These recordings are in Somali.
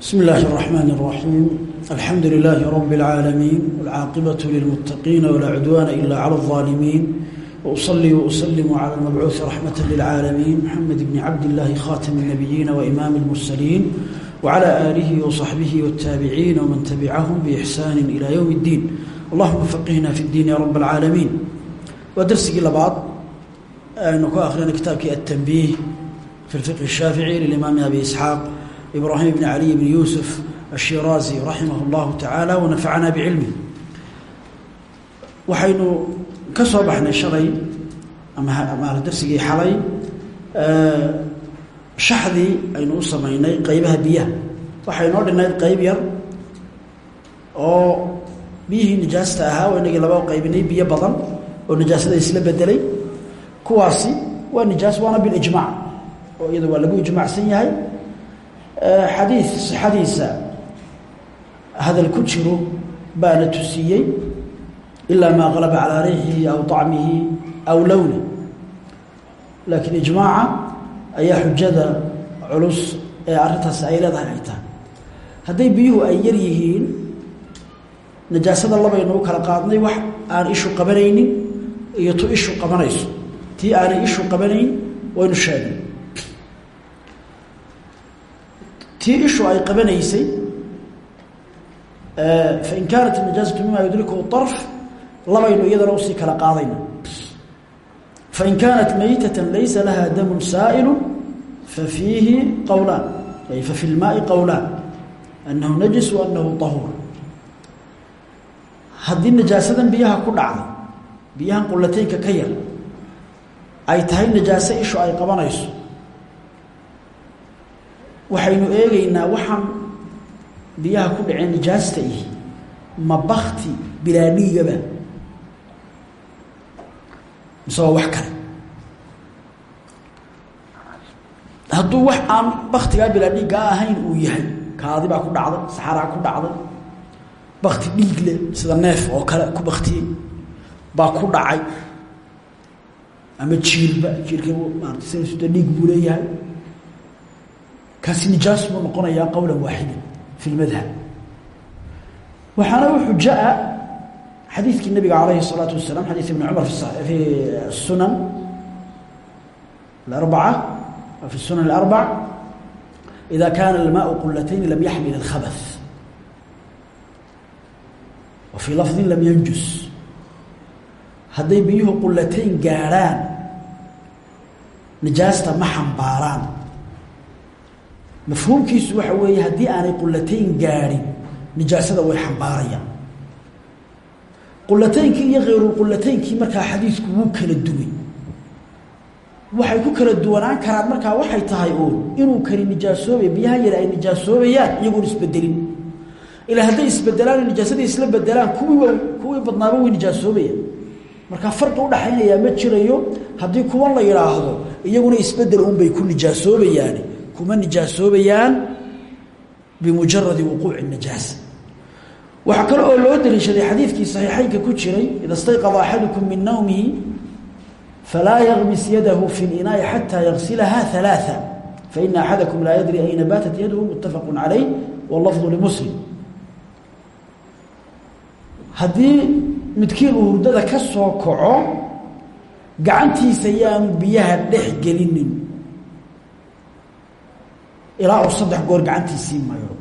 بسم الله الرحمن الرحيم الحمد لله رب العالمين والعاقبة للمتقين ولا عدوان إلا على الظالمين وأصلي وأسلم على المبعوث رحمة للعالمين محمد بن عبد الله خاتم النبيين وإمام المرسلين وعلى آله وصحبه والتابعين ومن تبعهم بإحسان إلى يوم الدين اللهم فقهنا في الدين يا رب العالمين ودرسك لبعض أنك أخرين كتابك التنبيه في الفقه الشافعي للإمام أبي إسحاق ibrahim bn caliy bn yuusuf ashiraazi raximah اllahu tacaala wanafacanaa bicilmih waxaynu ka soo baxnay shalay ama darsigii xalay shaxdii aynu u samaynay qeybaha biyaha. Waxay noo dhinayd qeyb yar oo biyihii nijaasta ahaa waa inagii laba qaybinay biyo badan oo nijaasada isla bedelay kuwaasi waa nijaas waana bilijmaac oo iyada waa lagu ijmaacsan yahay xadii sixadiisa hadal ku jiro baana tusiyey ilaa maa qalaba calaa riixihi aw طacmihi aw lowni laakiin ijmaaca ayaa xujada culus ee arrintaasi ay leedahay ay tahay. Hadday biyuhu ay yar yihiin najaasada labaynu u kala qaadnay wax aan ishu qabanaynin iyo tu ishu qabanayso. Tii aanay ishu qabanayn waynu sheegnay tii ishu ay qabanaysay fain kaanat imajaazatu mima yudrikuhu arf labaynu iyadana u sii kala qaadayna. Fain kaanat maytatan laysa laha damun saailu fafiihi qowlaan ay fafi lmaai qowlaan anahu najis waanahu ahuur haddii najaasadan biyaha ku dhacda biyahan qulataynka ka yar ay tahay najaase ishu ay qabanayso waxaynu eegaynaa waxaan biyaha ku dhaceen nijaasta ihi ma bakti bilaa dhiigaba. Mise waa wax kale. Hadduu wax aan baktigaa bilaa dhiiggaa ahayn uu yahay kaadi baa ku dhacday saxaraa ku dhacday bakti dhiig leh sida neef oo kale ku baktiyey baa ku dhacay. Ama jiilba jiilka maarata sida dhiig buu leeyahay kaasi nijaas buu noqonayaa qowla waaxida fi lmadhab waxaana u xujaa xadiidkii nabiga calayhi الsalaatu wasalaam xadiid ibni cumar fi sunan aarbaca fi sunan اlarbac ida kaana almaau qulatayn lam yaxmil اlkhabaث wa fii lafdi lam yanjus hadday biyuhu qulatayn gaadhaan nijaasta ma xambaaraan mafhuumkiisu waxa weeye haddii aanay qulatayn gaadhin nijaasada way xambaarayaan. Qulataynkii iyo khayrulqulataynkii markaa xadiidku wuu kala duway. Waxay ku kala duwanaan karaan markaa waxay tahay uun inuu kani nijaasoobay biyaha yar ay nijaasoobayaan iyagoon isbedelin. Ilaa hadday isbedelaan nijaasadii isla bedelaan kuwii kuwii badnaaba way nijaasoobayaan markaa farqi udhaxaynayaa ma jirayo haddii kuwan la yidhaahdo iyaguna isbeddel unbay ku nijaasoobayaan kuma nijaasoobayaan bimujaradi wuquuci najaasa waxaa kale oo loo daliishaday xadiidkii saxiixeynka ku jiray ida stayqada axadukum min nawmihi falaa yagmis yadahu fi linaai xataa yagsilaha alaaa faina axadakum laa yadri ayna baatat yadahu muttafaqu calayh wlafdu limuslim. Haddii midkiin uu hurdada ka soo kaco gacantiisa yaanu biyaha dhex gelinin ilaa uu saddex goor gacantiisii mayro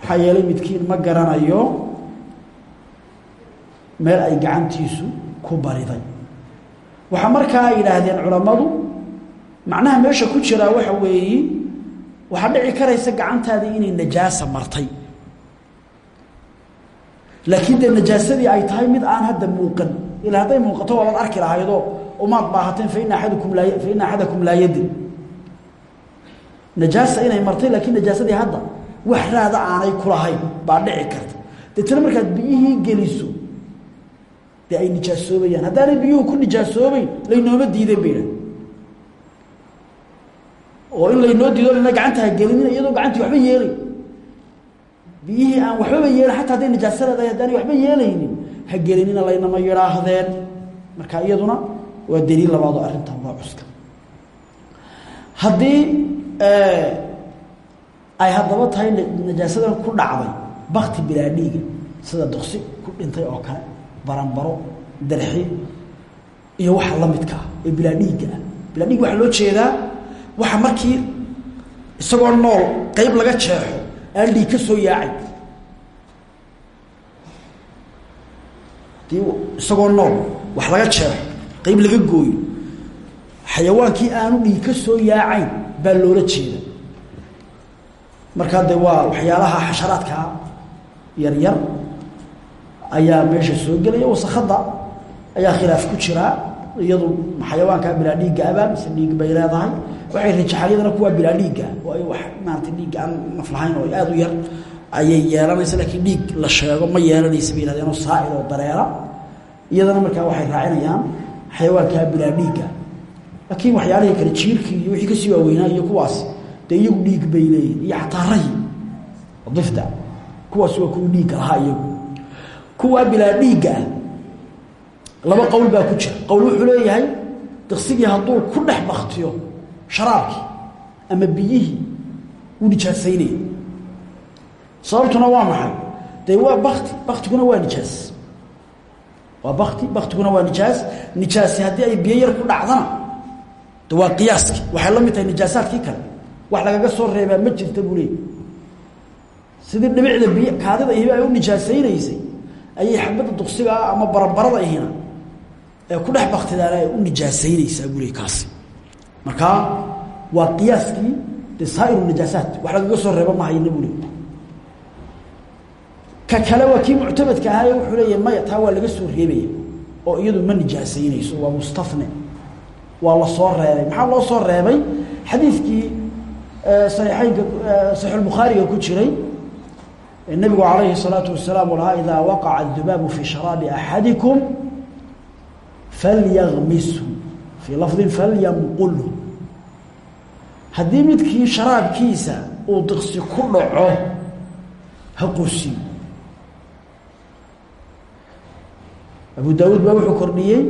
maxaa yeelay midkiin ma garanayo meel ay gacantiisu ku bariday. Waxaa markaa ay yidhaahdeen culammadu macnaha meesha ku jiraa waxa weeyi waxaa dhici karaysa gacantaadii inay najaasa martay. Laakiin dee najaasadii ay tahay mid aan hadda muuqan. Ilaa hadday muuqato waabad arki lahaydoo umaad baahateen faina aadakum laa faina axadakum laa yadri najaasa inay martay laakiin najaasadii hadda wax raada aanay kulahayn baa dhici karta. Deetana markaad biyihii geliso dee ay nijaasoobayaan haddaanay biyuhu ku nijaasoobeyn laynooma diideen bay idhah oo in laynoo diido lana gacantaha gelinin iyadoo gacantii waxba yeelay. Biyihii aan waxbaba yeelin xataa hadday nijaasa leedahay haddaanay waxba yeelaynin ha gelinina laynama yidhaahdeen. Marka iyaduna waa daliil labaadoo arrintan waa cuska. Haddii ay haddaba tahay najaasadan ku dhacday bakti bilaa dhiiga sida duqsi ku dhintay oo kale baranbaro darxi iyo waxa la midka ah ee bilaa dhiigga ah. Waxaa loo jeedaa waxa markii isagoo nool qeyb laga jeexo aan dhiig ka soo yaacay. Hadii isagoo nool wax laga jeexo qeyb laga gooyo xayawaankii aanu dhiig ka soo yaacayn baa loola jeeda. Markaa de waa waxyaalaha xasharaadkaa yar yar ayaa meesha soo gelaya wasakada ayaa khilaaf ku jiraa iyadu xayawaankaa bilaa dhiigga abaa mise dhiig bay leedahay. Waxay rajaxalyadana kuwaa bilaa dhiigga oo ay wax maarata dhiigga aan naf lahayn oo aada u yar ayay yeelanaysa laakiin dhiig la sheego ma yeelanaysa bay yihahdeen oo saa'il oo dareera. Iyadana markaa waxay raacinayaan xayawaankaa bilaa dhiigga laakiin waxyaalihii kale jiirkii iyo wixii ka sii waaweynaa iyo kuwaas dee iyagu dhiig iyo xataa rayi kuwaas waa kuwii dhiigga lahaa iyagu. Kuwaa bilaa dhiigga ah laba qowl baa ku jira. Qowl wuxuu leeyahay diksigii hadduu ku dhex baktiyo sharaabkii ama biyihii wuu nijaasaynaya sababtuna waa maxay? Dee waa bakti baktiguna waa nijaas. Waa bakti baktiguna waa nijaas. Nijaasi haddii ay biyo yar ku dhacdana waa qiyaaski waxay la mid tahay nijaasaadkii kale. Wax lagaga soo reebaa ma jirta buu leeyay sidii dhibicda biy kaadida u nijaasaynaysay ayay xabadda duksigaa ama barabarada ihina ee ku dhex baktidaana ay u nijaasaynaysaa buu leey kaasi. Markaa waa qiyaaskii de saairu nijaasaat wax lagaga soo reeba mahayna buu leey ka kale waa kii muctamadka ahaaye wuxuu leeyahy taa waa laga soo reebaya oo iyadu ma nijaasaynayso waa mustafne waa la soo reebay. Maxaa loo soo reebay? Xadiidkii saxiixeynka saxiixulbukhaariga ku jiray. Nabigu calayhi الsalaatu wasalaam u lahaa idaa waqaca adubaabu fii sharaabi axadikum falyagmishu fii lafdin falyamqulhu haddii midkii sharaabkiisa uu diqsi ku dhaco ha qusiyo abu daawuud baa wuxuu kordhiyey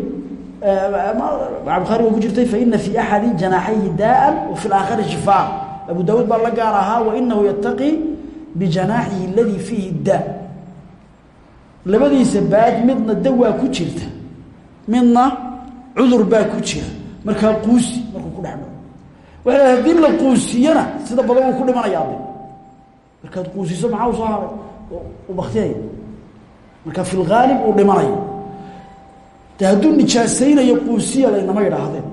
bukhaari waa ku jirtay faina fii axadi janaaxayhi daaan wa fi laakhari shifaa. Abu daawuud baa la gaar ahaa wainahu yataqi bijanaaxihi aladii fiihi daa labadiisa baad midna dawaa ku jirta midna cudur baa ku jira. Markaa quusi markuu ku dhex dhaco waa haddii la quusiyana sida badan ku dhimanayaa de markaad quusiso maxaa u soo u baktiyaya marka fi lgaalib uu dhimanayo de hadduu nijaasaynayo quusiya laynama yidhaahdeen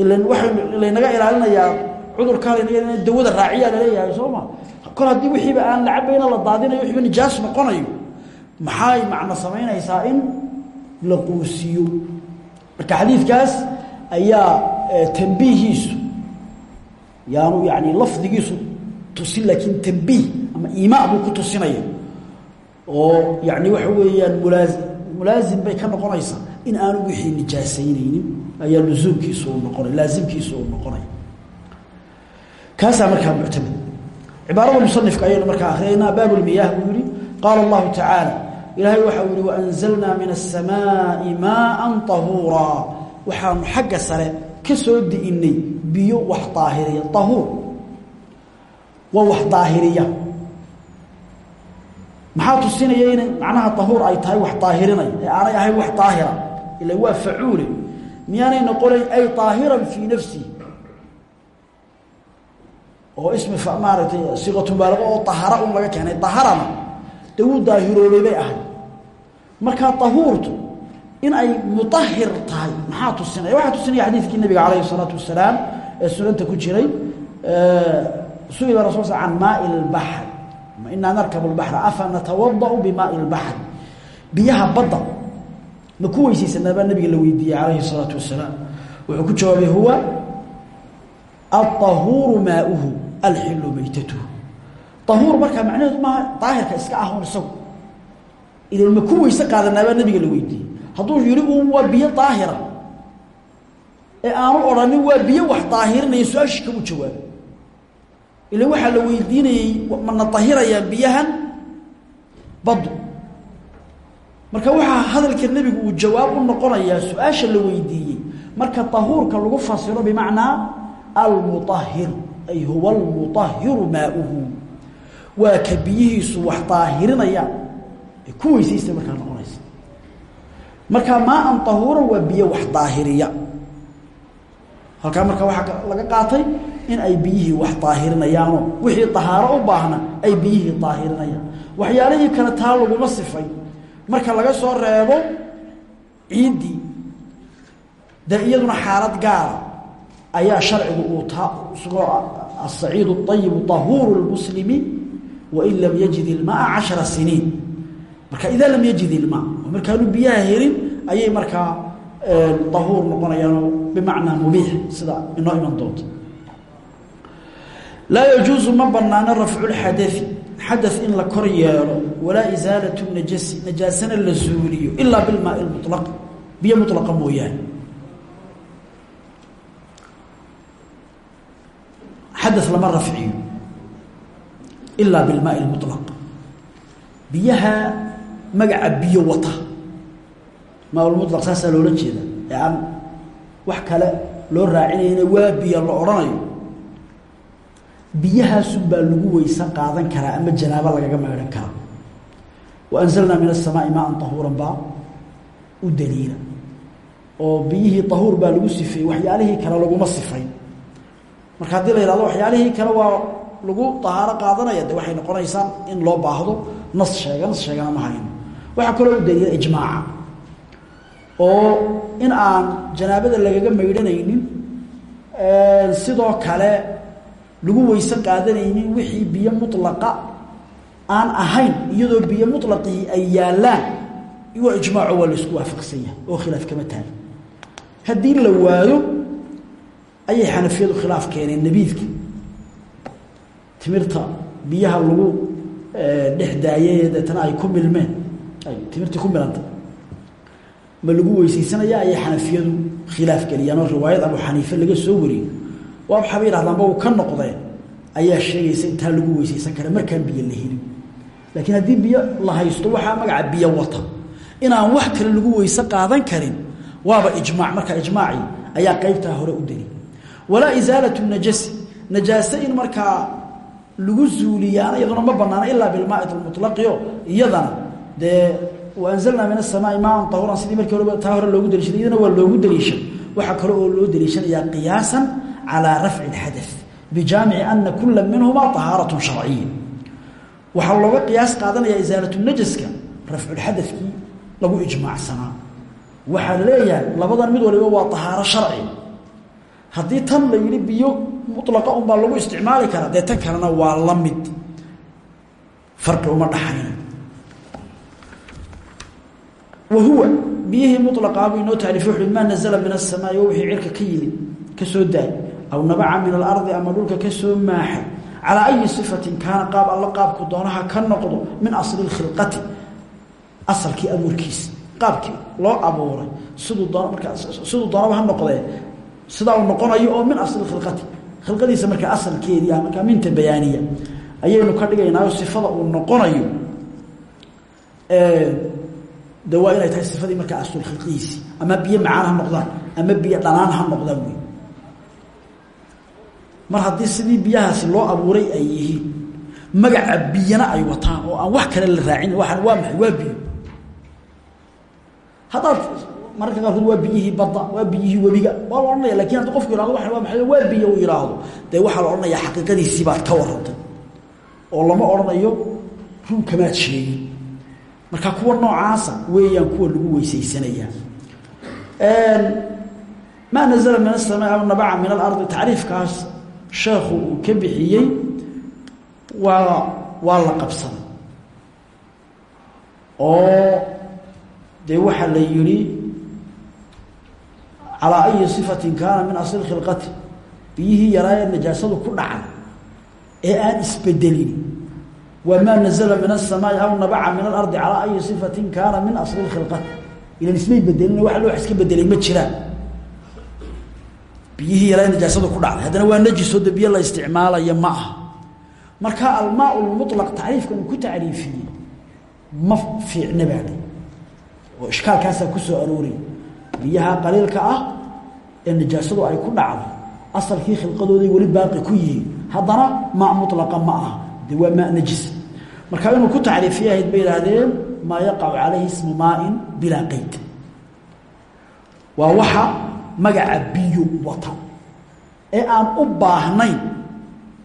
ilan waxay laynaga ilaalinayaa cudurkaa laynaga dawada raaciyaa la leeyahay soo ma? Kol haddii wixiiba aan la cabayna la daadinayo wixiiba nijaas noqonayo maxay macno samaynaysaa in la quusiyo? Marka xadiidkaas ayaa tambiihiisu yaanu yani lafdigiisu tusin laakiin tambiih ama iimaa buu ku tusinaya oo yani waxa weeyaan mulaaim mulaasim bay ka noqonaysaa in aanu wixii nijaasaynaynin ayaa lusuumkiisu noqonay laasimkiisu uu noqonaya kaasaa markaa muctamad cibaarada musanifka ayaynu markaa akhriyaynaa baab lmiyaah buu yihi qaala allahu tacaala ilaahay waxa uu yihi waanzalnaa min asamaai maaan tahuuraa waxaanu xagga sare ka soo di'inay biyo wax daahiriya tahuur. Waa wax maxaa tusinaya inay macnaha tahuur ay tahay wax daahirinaya ee aanay ahayn wax daahira ila waa facuule miyaanay noqonayn ay daahiran fii nafsihi oo ismi maaragtay siqatubaalago oo tahara un laga keenay. Daharana dee daahiroobay bay ahay markaa in ay mutahir tahay maxaa tusinaya? Waxaa tusinaya xadiidkii nabiga calayhi isalaatu wasalaam ee sunanta ku jiray suila rasul sl can inaa narkab lbaxra afa natawadau bimaai lbaxri biyaha badda ma ku nabiga la weydiiyey calayhi salaatu wasalaam? Wuxuu ku jawaabay huwa aahuuru maauhu alxilu maytatuhu. Ahuur markaa macnaheedu maaha daahirka iska ahun isagu. Ilan ma ku nabiga la weydiiyey. Hadduu yihi un waa biyo daahira. Ee aanu odhanin waa biyo wax daahirinaya su'aashii kamu jawaabay ila waxaa la weydiinayey mana dahirayaa biyahan? Badu marka waxaa hadalka nebigu uu jawaab u noqonayaa su'aasha la weydiiyey marka tahuurka lagu fasiro bimacnaa almuahir ay huwa almuطahiru maauhu. Waa ka biyihiisu wax daahirinayaan ee ku weysaysta markaa noqonaysa. Markaa maa-an tahuuran waa biyo wax daahiriya. Halkaa marka waxaa laga qaatay in ay biyihii wax daahirinayaanoo wixii dahaaro u baahna ay biyihii daahirinayaan waxyaalihii kale taa laguma sifay. Marka laga soo reebo ciiddii dee iyaduna xaalad gaara ayaa sharcigu uu taa isagoo asaciid ayibu tahuuru lmuslimi wain lam yajid ilmaa cashara siniin. Marka idaa lam yajid ilmaa markaanu biyaha helin ayay markaa ahuur noqonayaanoo bimacnaa mubiix sida inoo iman doonto laa yajuusu ma banaano rafcu lxadai xada in la kor yeelo walaa isaalatu najasi najaasana la suuliyo ilaa bilmaai mulaq biyo mulaqa mooyaane. Xada lama rafciyo ilaa bilmaai mulaq biyaha magaca biyo wata. Maaulmulaq saasaa loola jeeda ee aan wax kale loo raacinayna waa biyo la odhanayo biyahaasun baa lagu weyse qaadan karaa ama janaabo lagaga maydhan karaa wa anzalnaa min asamaai maan tahuuran baa u daliila. Oo biyihii tahuur baa lagu sifeeyey waxyaalihii kale laguma sifayn marka haddii la yihahdo waxyaalihii kale waa lagu tahaaro qaadanaya de waxay noqonaysaa in loo baahdo nas sheega nas sheegana ma hayno. Waxaa kaloo u daliila ijmaaca. Oo in aan janaabada lagaga maydhanaynin sidoo kale lagu weyse qaadanaynin wixii biyo mulaqa aan ahayn iyadoo biyo mulaqii ay yaallaan waa ijmaaco waa la isku waafaqsan oo khilaaf kama taagin haddii la waayo ayay xanafiyadu khilaaf keeneen nabiidka. Timirta biyaha lagu dhex daayay deetana ay ku milmeen. Ay timirtii ku milanta. Ma lagu weysaysanaya ayay xanafiyadu khilaaf geliyaan oo riwaayad abu xaniife laga soo wariyo waa waxaaba yidhahdaanba uu ka noqdeen ayaa sheegaysa intaa lagu weysaysan kara markaan biyo la helin. Laakiin haddii biyo la haysto waxaa magaca biyo wata. Inaan wax kale lagu weyse qaadan karin waaba ijmaac. Marka ijmaacii ayaa qeybtaa hore u dali walaa isaalatu najasi najaase in markaa lagu zuuliyaana iyaduna ma banaana ilaa bilmaai mulaqio iyadana dee waanzalnaa min asamaai maan tahuran sidii markii hore loogu daliishaday iyadana waa loogu daliishan. Waxaa kale oo loo daliishanayaa qiyaasan calaa rafci اlxada bijaamici ana kula minhumaa طahaarat sharciya waxaa looga qiyaas qaadanaya isaalatu najaska rafculxadakii lagu ijmaacsanaa waxaa leeyahay labadan mid waliba waa طahaaro sharci haddii tan la yidhi biyo mulaqa unbaa lagu isticmaali karaa dee tan kalena waa la mid farqi uma dhaxayna wahuwa biyihii mulaqaabu inoo tacriifiy wuxu maa nazla min asamaai wa wixii cirka ka yimid ka soo daay aw nabaca min alardi ama dhulka ka soo maaxay calaa ayi sifatin kaana qaab alla qaabku doonaha ka noqdo min asli khilqati asalkii abuurkiisa qaabkii loo abuuray siduu doon markaa siduu doonaba ha noqdee sidaa uu noqonayo oo min asli khilqati khilqadiisa markaa asalkeedii ah markaa minta bayaaniya ayaynu ka dhigaynaayo sifada uu noqonayo de waa inay tahay sifadii markaa asul khilqihiisi ama biyo macaan ha noqdaan ama biyo dhanaan ha noqdaan mar haddii sidii biyahaasi loo abuuray ay yihiin magaca biyana ay wataan oo aan wax kale la raacin waaan waa maxay? Waa biyo. Haddaad mararka qaarkood waa biyihii badda waa biyihii webiga waa la odhanaya laakiin haddii qofku waa maay waa biyo uu yidhaahdo. Dee la odhanayaa xaqiiqadiisii baad ka warantay oo lama odhanayo run kamaad sheegin. Marka kuwa noocaasa weeyaan kuwa lagu weysaysanayaa maa nazla min asamaa nabaca min alardi tacriifkaas sheekhu uu ka bixiyey waa waa la qabsaday oo dee waxaa la yihi calaa ayi sifatin kaana min asli khilqati. Biyihii yaraaye najaasadu ku dhacay ee aan isbedelin. Wamaa nazla min asamaai aw nabaca min alardi calaa ayi sifatin kaana min asli khilqati. Ilan ismay bedelin wax loo iska bedelay ma jiraan biyihii yaraa najaasadu ku dhacday. Haddana waa najisoo de biyo la isticmaalaya ma aha. Marka almaa lmulaq tacriifkan uu ku tacriifiyey ma fiicna baadhi oo ishkaalkaasaa ku soo arooraya biyaha qaliilka ah ee najaasadu ay ku dhacday asalkii khilqadooday weli baaqi ku yihiin haddana maa mulaqa ma aha de waa maa najis. Marka inuu ku tacriifiya ahayd bay idhaahdeen maa yaqacu calayhi ismu maain bilaa qeyd. Waa waxa magaca biyo wata. Ee aan u baahnayn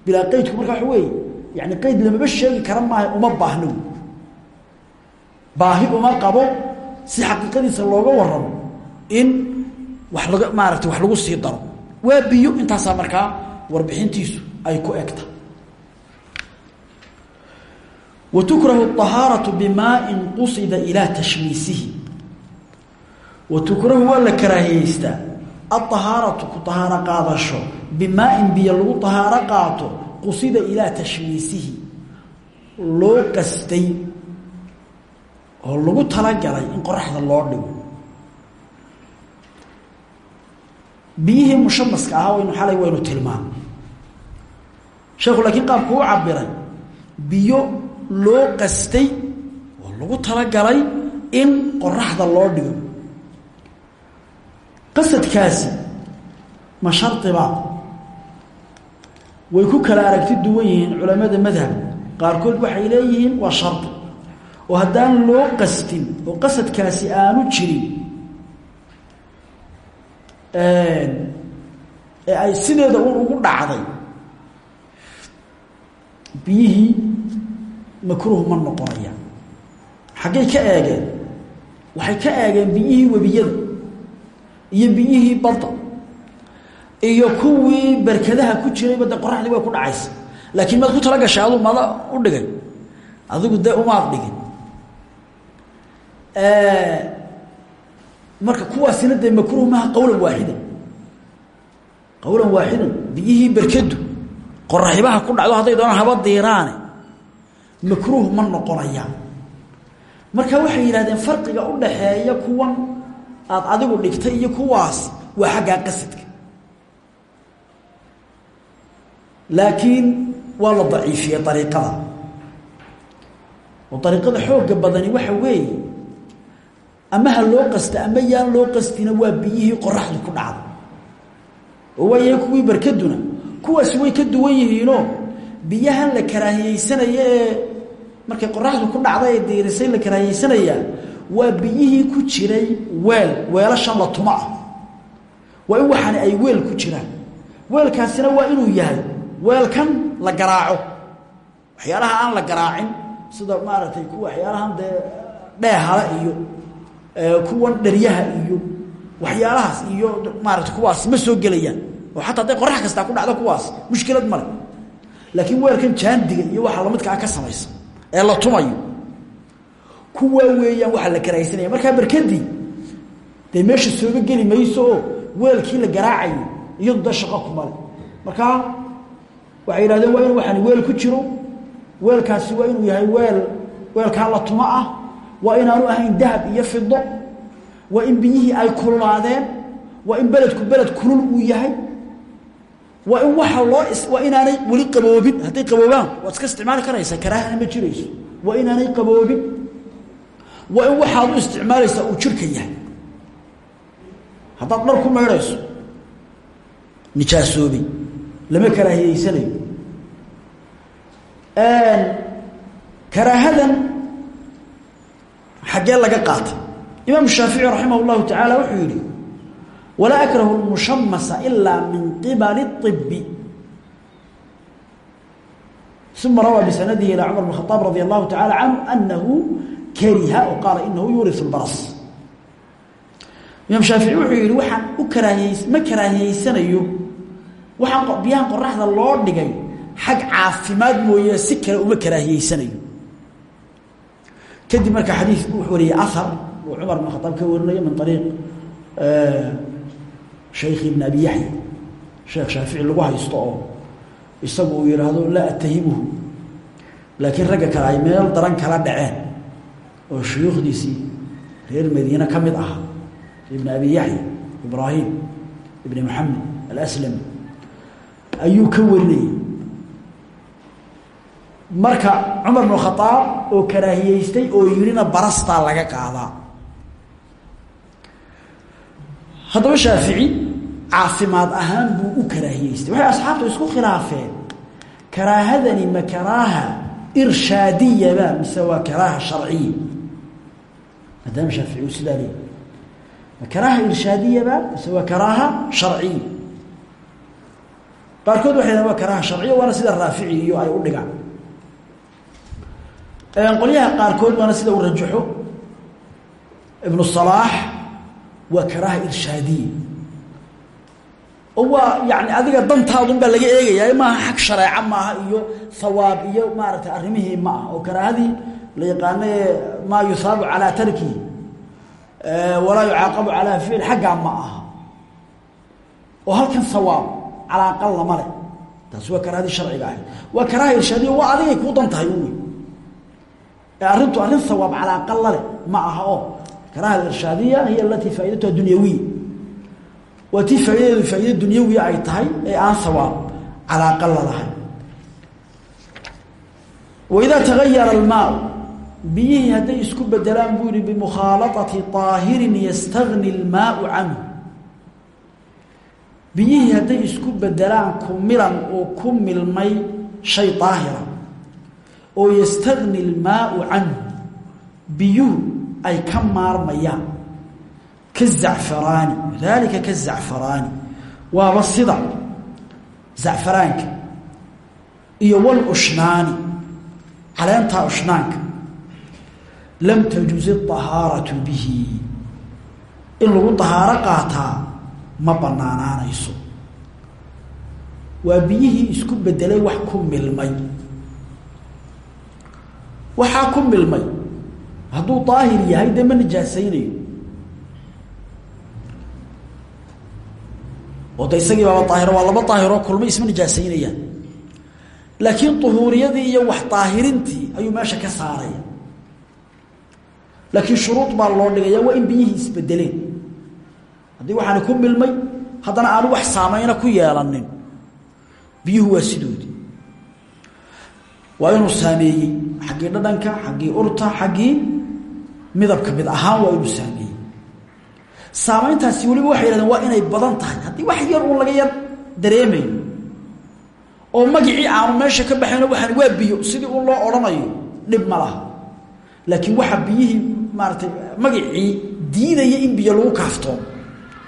bilaa qeydku marka waxa weeye yani qeyd lamaba sheegi kara maaha uma baahno baahi uma qabo si xaqiiqadiisa looga waramo in wax laga maarata wax lagu sii daro. Waa biyo intaasaa markaa warbixintiisu ay ku egta wa tukrahu ahaaratu bimaain qusida ilaa tashmiisihi wa tukrahu waa la karaahiyeystaa aahaaratu ku ahaaro qaadasho bimaain biyo lagu ahaaro qaato qusida ilaa tashmiisihi loo qastay oo lagu talagalay in qoraxda loo dhigo biyihii mushamaska ahaa waynu xalay waynu tilmaamay sheekhu laakiin qaabku u cabiray biyo loo qastay oo lagu talagalay in qoraxda loo dhigo qasadkaasi ma shardiba way ku kala aragti duwan yihiin culamada madhab. Qaarkood waxay leeyihiin waa shardi oo haddaan loo qastin oo qasadkaasi aanu jirin ee ay sideeda un ugu dhacday biyihii makruuh ma noqonayaan. Xaggay ka eegeen waxay ka eegeen biyihii webiyada iyo biyihii badda iyo kuwii berkadaha ku jirayba de qoraxdii way ku dhacaysa. Laakiin maad ku tala gashay aduu mada u dhigay. Adigu dee umaad dhigin. Marka kuwaasina dee makruuh maaha qawlan waaxidan qawlan waaxidan biyihii berkadu qoraxibaha ku dhacdo hadday doonaan haba diiraane. Makruuh ma noqonayaan. Marka waxay yidhahdeen farqiga u dhaxeeya kuwan aada adigu dhigtay iyo kuwaas waa xaggaa qasadka laakiin waa la daciifiyey ariiqada oo ariiqada xooga badani waxa weeye ama ha loo qasta ama yaan loo qastina waa biyihii qoraxdu ku dhacda oo waayahay kuwii barkaduna kuwaasi way ka duwan yihiinoo biyahan la karaahiyeysanayo ee markay qoraxdu ku dhacda ee diirisay la karaahiyeysanayaa waa biyihii ku jiray weel weelashan la tuma ah. Waa in waxaani ay weel ku jiraan. Weelkaasina waa inuu yahay weelkan la garaaco. Waxyaalaha aan la garaacin sida maaragtay ku waxyaalahan dee dheehale iyo kuwan dheryaha iyo waxyaalahaas iyo maarata kuwaas ma soo gelayaan. Oo xataa hadday qorax kastaa ku dhacdo kuwaas mushkilad male laakiin weelkan jaandiga iyo waxa lamidkaa ka samaysa ee la tumayo kuwaa weeyaan waxaa la karahaysanaya markaa barkadii dee meesha sooga geli mayso oo weelkii la garaacayo iyadu dee shaqo kumale markaa waxay waa inu waxaan weel ku jiro weelkaasi waa inuu yahay weel weelkaa la tumo ah waa inaanu ahayn dahab iyo fido waa in biyihii ay kululaadeen waa in beledku beled kulul uu yahay waa in waxa loo waa inaanay weli qaboobin. Hadday qaboobaan waad iska isticmaali karaysaa karaahana ma jirayso. Waa inaanay qaboobin wa in waxaad u isticmaalaysaa uu jirka yahay. Haddaad dhar ku maydhayso nijaasoobay lama karaahiyeysanayo karaahadan xaggee laga qaatay imaam shaafici raximah اllahu tacaala wuxuu yidhi walaa akrahu lmushamasa ilaa min qibali ibi uma rawaa bisanadihi ilى cumar bn khaaab radi allahu tacala canhu anahu kariha o qaala inahu yuuriu اlbaras imaam shaafici wuxuu yihi waxaan u karaahiyeys ma karaahiyeysanayo waxaan biyahan qoraxda loo dhigay xag caafimaad mooye si kale uma karaahiyeysanayo kadib marka xadiid wuxuu wariyey ahar uu cumar bn khataab ka warinayo min ariiq shaykhi ibn abi yaxya sheekh shaafici lagu haysto oo isagu uu yihaahdo laa atahimuhu laakiin ragga kale ay meel daran kala dhaceen oo shuyuukhdiisii reer madiine ka mid ahaa. Ibn abi yaxya ibraahim ibn maxamed alaslami. Ayuu ka warinayay. Marka cumar bn khaaab oo karaahiyeystay oo yidhina barastaa laga qaadaa. Haddaba shaafici caafimaad ahaan buu u karaahiyeystay. Waxay asxaabtu isku khilaafeen. Karaahadani ma karaaha irshaadiyaba mise waa karaaha sharciya maadaama shaaficiyu sidaa leey ma karaaha irshaadiyaba mise waa karaaha sharciya qaarkood waxay dhahan waa karaaha sharciya waana sida raafici iyo ay u dhigaan. Qolyaha qaarkood waana sida uu rajaxo. Ibnu salaax waa karaaha irshaadiya oo waa yani adiga dantaadun baa laga eegayaa. Maaha xag shareeco maaha iyo hawaab iyo maaragtay arrimihii ma ah oo karaahadii la yaqaano maa yuhaabu calaa tarkihi walaa yucaaqabu calaa ficil ma aha oo halkan hawaab calaaqa lama leh. Taasi waa karaahadii sharciga ahayd waa karaaha irshaadiya waa adigay kuu dan tahay uwy ee arrintu arrin hawaab laleh ma aha oo karaaha irshaadiya hiya alatii faaidatuha dunyawiya waa tii faa'iidaeedu faa'iide ay tahay ee aan sawaab calaaqa la lahayn waidaa tagayara almaau biyihii hadday isku bedelaan buu yihi bimukhaalatati aahirin yastagni almaau canhu. Biyihii hadday isku bedelaan kumilan oo ku milmay shay daahira oo yastagni almaau canhu biyuhu ay ka maarmayaan kazacfaraani daalika kazacfaraani waaba sida zacfaraanka iyo walushnaani caleentaa ushnaanka lam tajuzi ahaaratu bihi in lagu dahaaro qaataa ma banaanaanayso waa biyihii isku bedelay wax ku milmay waxaa ku milmay hadduu daahir yahay dee ma nijaasaynayo oo de isagii waa laba daahiroo kulmay isma nijaasaynayaan laakiin uhuuriyadii iyo wax daahirintii ayuu meesha ka saaraya laakiin shuruud baa loo dhigaya waa in biyihii isbedeleen haddii waxaana ku milmay haddana aanu wax saameyna ku yeelanin. Biyuhu waa sidoodii waa inuu saameeyey xaggii dhadhanka xaggii urta xaggii midabka mid ahaan waa inuu saameeyey saameyntaasi weliba waxay yidhahdeen waa inay badan tahay. Haddii wax yar uun laga yar dareemayo oo magicii aanu meesha ka baxayno waxaan waa biyo sidii un loo odhanayo dhib ma laha. Laakiin waxa biyihii maaratay magacii diidaya in biyo lagu kaaftoomo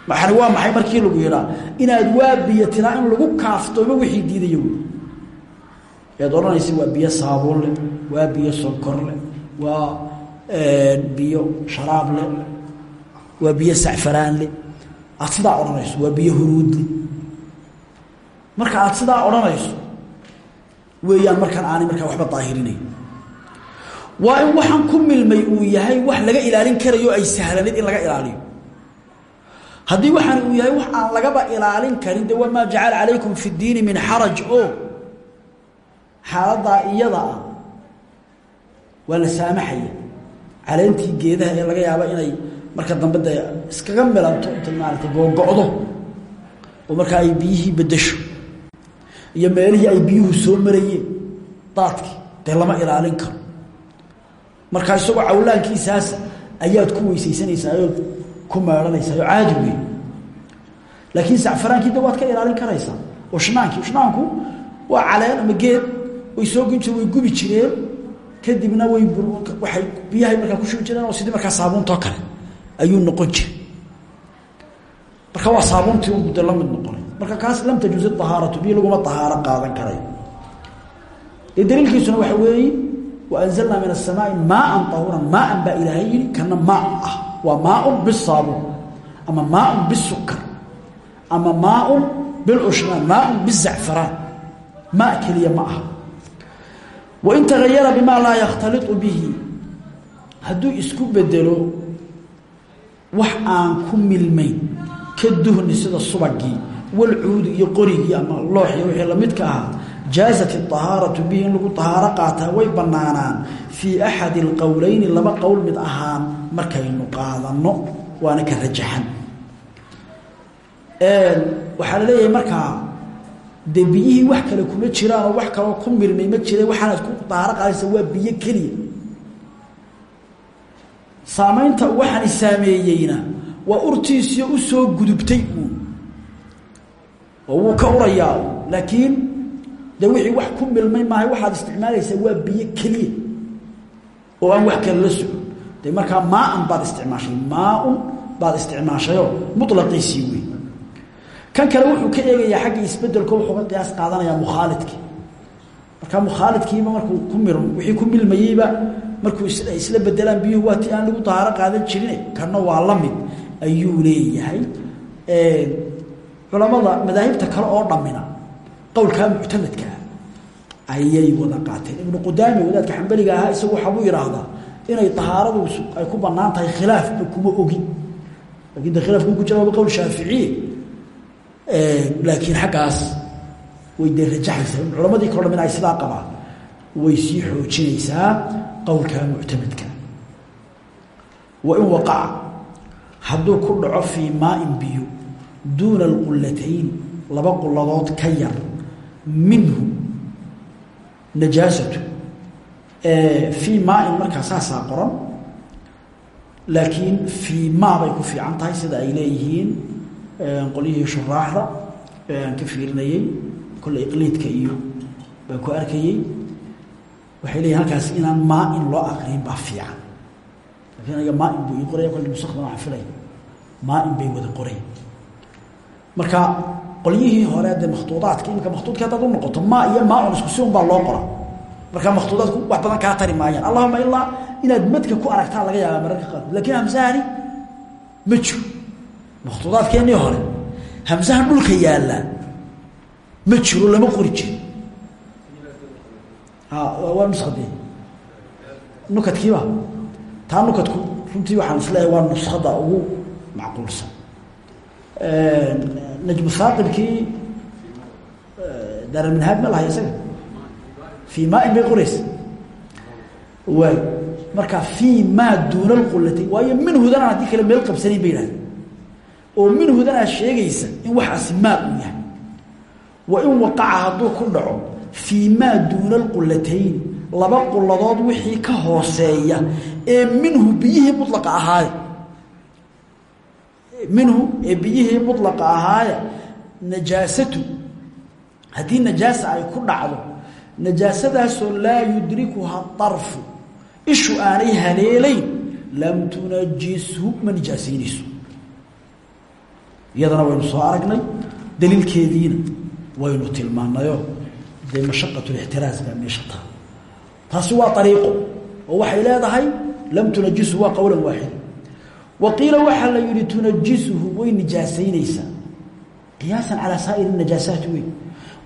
waxani waa maxay markii lagu yidhaa? Inaad waa biyo tiraa in lagu kaaftoomo wixii diidaya wey ead waa biyo saabuun leh waa biyo sonkor leh waa biyo sharaab leh waa biyo sacfaraan leh aad sidaa odhanayso waa biyo huruud leh marka aad sidaa odhanayso weeyaan markaan aanay markaa waxba daahirinayn. Waa in waxaan ku milmay uu yahay wax laga ilaalin karayo ay sahlanayd in laga ilaaliyo. Haddii waxaan uu yahay wax aan lagaba ilaalin karin de wamaa jacala calaykum fi اdiini min xaraj o xaaladaa iyada ah waa la saamaxaya. Caleentii geedaha ee laga yaabo inay marka dambe de iskaga milanto inta maarata googo'do oo markaa ay biyihii bedesho iyo meelihii ay biyuhu soo marayeen daadkii dee lama ilaalin karo. Markaa isagoo cawlaankiisaas ayaad ku weysaysanaysaa ood ku meedhanaysaa caadi wey laakiin sacfaraankii de waad ka ilaalin karaysaa. Ushnaankii ushnaanku waa caleen ama geed. Way soo gun jireen way gubi jireen. Kadibna way waay biyahay markaa kushubi jireen oo sidii markaa saabuuntoo kale ayuu noqon jiray. Marka waa saabuuntii un de la noqonay. Marka kaas lam tajuuzi ahaaratu biyo laguma ahaaro qaadan karayo dee daliilkiisuna waxa weeye wa anzalnaa min asamaai maaan ahuuran maaan baa ilaahay yihi kana maa ah. Waa maaun bisaabuun ama maaun bisukar ama maaun bilushnaan maaun bizacfaraan maa keliya ma aha. Wain tagayara bimaa laa yakhtaliu bihi hadduu isku wax aan ku milmayn ka duhni sida subagii walcuudi iyo qorigii ama looxi wixii lamidka ahaa jaazat ahaaratu bihi in lagu ahaaro qaataa way banaanaan fii axadi alqowleyni laba qowl mid ahaan markaynu qaadano waana ka rajaxan waxaa la leeyahay markaa dee biyihii wax kale kuma jiraan wax kaloo ku milmay ma jira waxaanaad ku dahaaro qaadaysa waa biyo keliya saamaynta waxaani saameeyeyna waa urtiisiyo u soo gudubtay uun oo wuu ka urayaa. Laakiin dee wixii wax ku milmay maahay waxaad isticmaalaysaa waa biyo keliya. Oo aan wax kale la socon. Dee markaa maaan baad isticmaashay. Maaun baad isticmaashayoo mulaqiisii wey kan kale wuxuu ka eegayaa xagga isbedelko wuxuu qiyaas qaadanayaa mukhaalidkii markaa mukhaalidkiiba markuu ku mir wixii ku milmayeyba markuu isla bedelaan biyuhu waa aan lagu dahaaro qaadan jirine kana waa la mid ayuu leeyahay. Culamada madaahibta kale oo dhammina qowlkaa muctamadkaa ayay wada qaateen. Ibnu qudaami wadaadka xambaliga ahaa isagu waxaabuu yidhaahdaa inay dahaaradu ay ku bannaan tahay khilaafba kuma ogin laakiin de ku jira waaba qowl shaaficiye laakiin xaggaas way dee rajaxaysaa. Culamadii kalo dhamin ay sidaa qabaan. Way sii xoojinaysaa qowlkaa muctamadka wain waqaca hadduu ku dhaco fii maain biyo duuna alqulatayn laba quladood ka yar minhu najaasatu. Fii maain markaa saasaa qoran. Laakiin fii maa bay ku fiican tahay sida ay leeyihiin qolyihii shuraaxda aan ka fiirinayey kolle iqliidka iyo baan ku arkayey waxay leeyihiin halkaas inaan maain loo aqriyin baa fiican. Lakin aniga maain buu ii qoraya kolli musakdan waxaan filay maain bay wada qoray. Marka qolyihii hore dee makhtuudaadka imika makhtuudka haddaad u noqoto maa iyo maaun isku si baa loo qora marka makhtuudaadku wax badan kaa tari maayaan. Allahuma ilaa inaad madka ku aragtaa laga yaaba mararka qaarkood laakiin hamsahani ma jiro. Makhtuudaadkeennii hore hamsahan dhulka yaallaa ma jiro lama qori jiro waa nuskade nukadkiiba taa nukadku runtii waxaan is leeyahay waa nuskada ugu macquulsan. Najmu haaqibkii daaralminhaaj ma lahay isaga? Fii maain bay qoreysa waay marka fii maa duuna lqulatayn waayo minhudanaan haddii kale meel qabsanayn bay yidhahdeen. Oo minhudanaa sheegaysa in waxaasi maa uu yahay wa in waqaca hadduu ku dhaco fii maa duuna alqulatayn laba quladood wixii ka hooseeya ee minhu biyihii mulaqa ahaaye. Minhu ee biyihii mulaqa ahaaye najaasatu haddii najaasa ay ku dhacdo najaasadaasoo laa yudrikuha darfu ishu aanay haleelayn lam tunajishu ma nijaasaynayso iyadana waynu soo aragnay daliilkeediina waynu tilmaanayo dee mashaqat lixtiraas baa meesha taa taasi waa ariiqo oo waxay leedahay lam tunajishu waa qowlan waaxida wa qiila waxaa la yihi tunajisuhu way nijaasaynaysaa qiyaasan calaa saa'ir najaasaati wey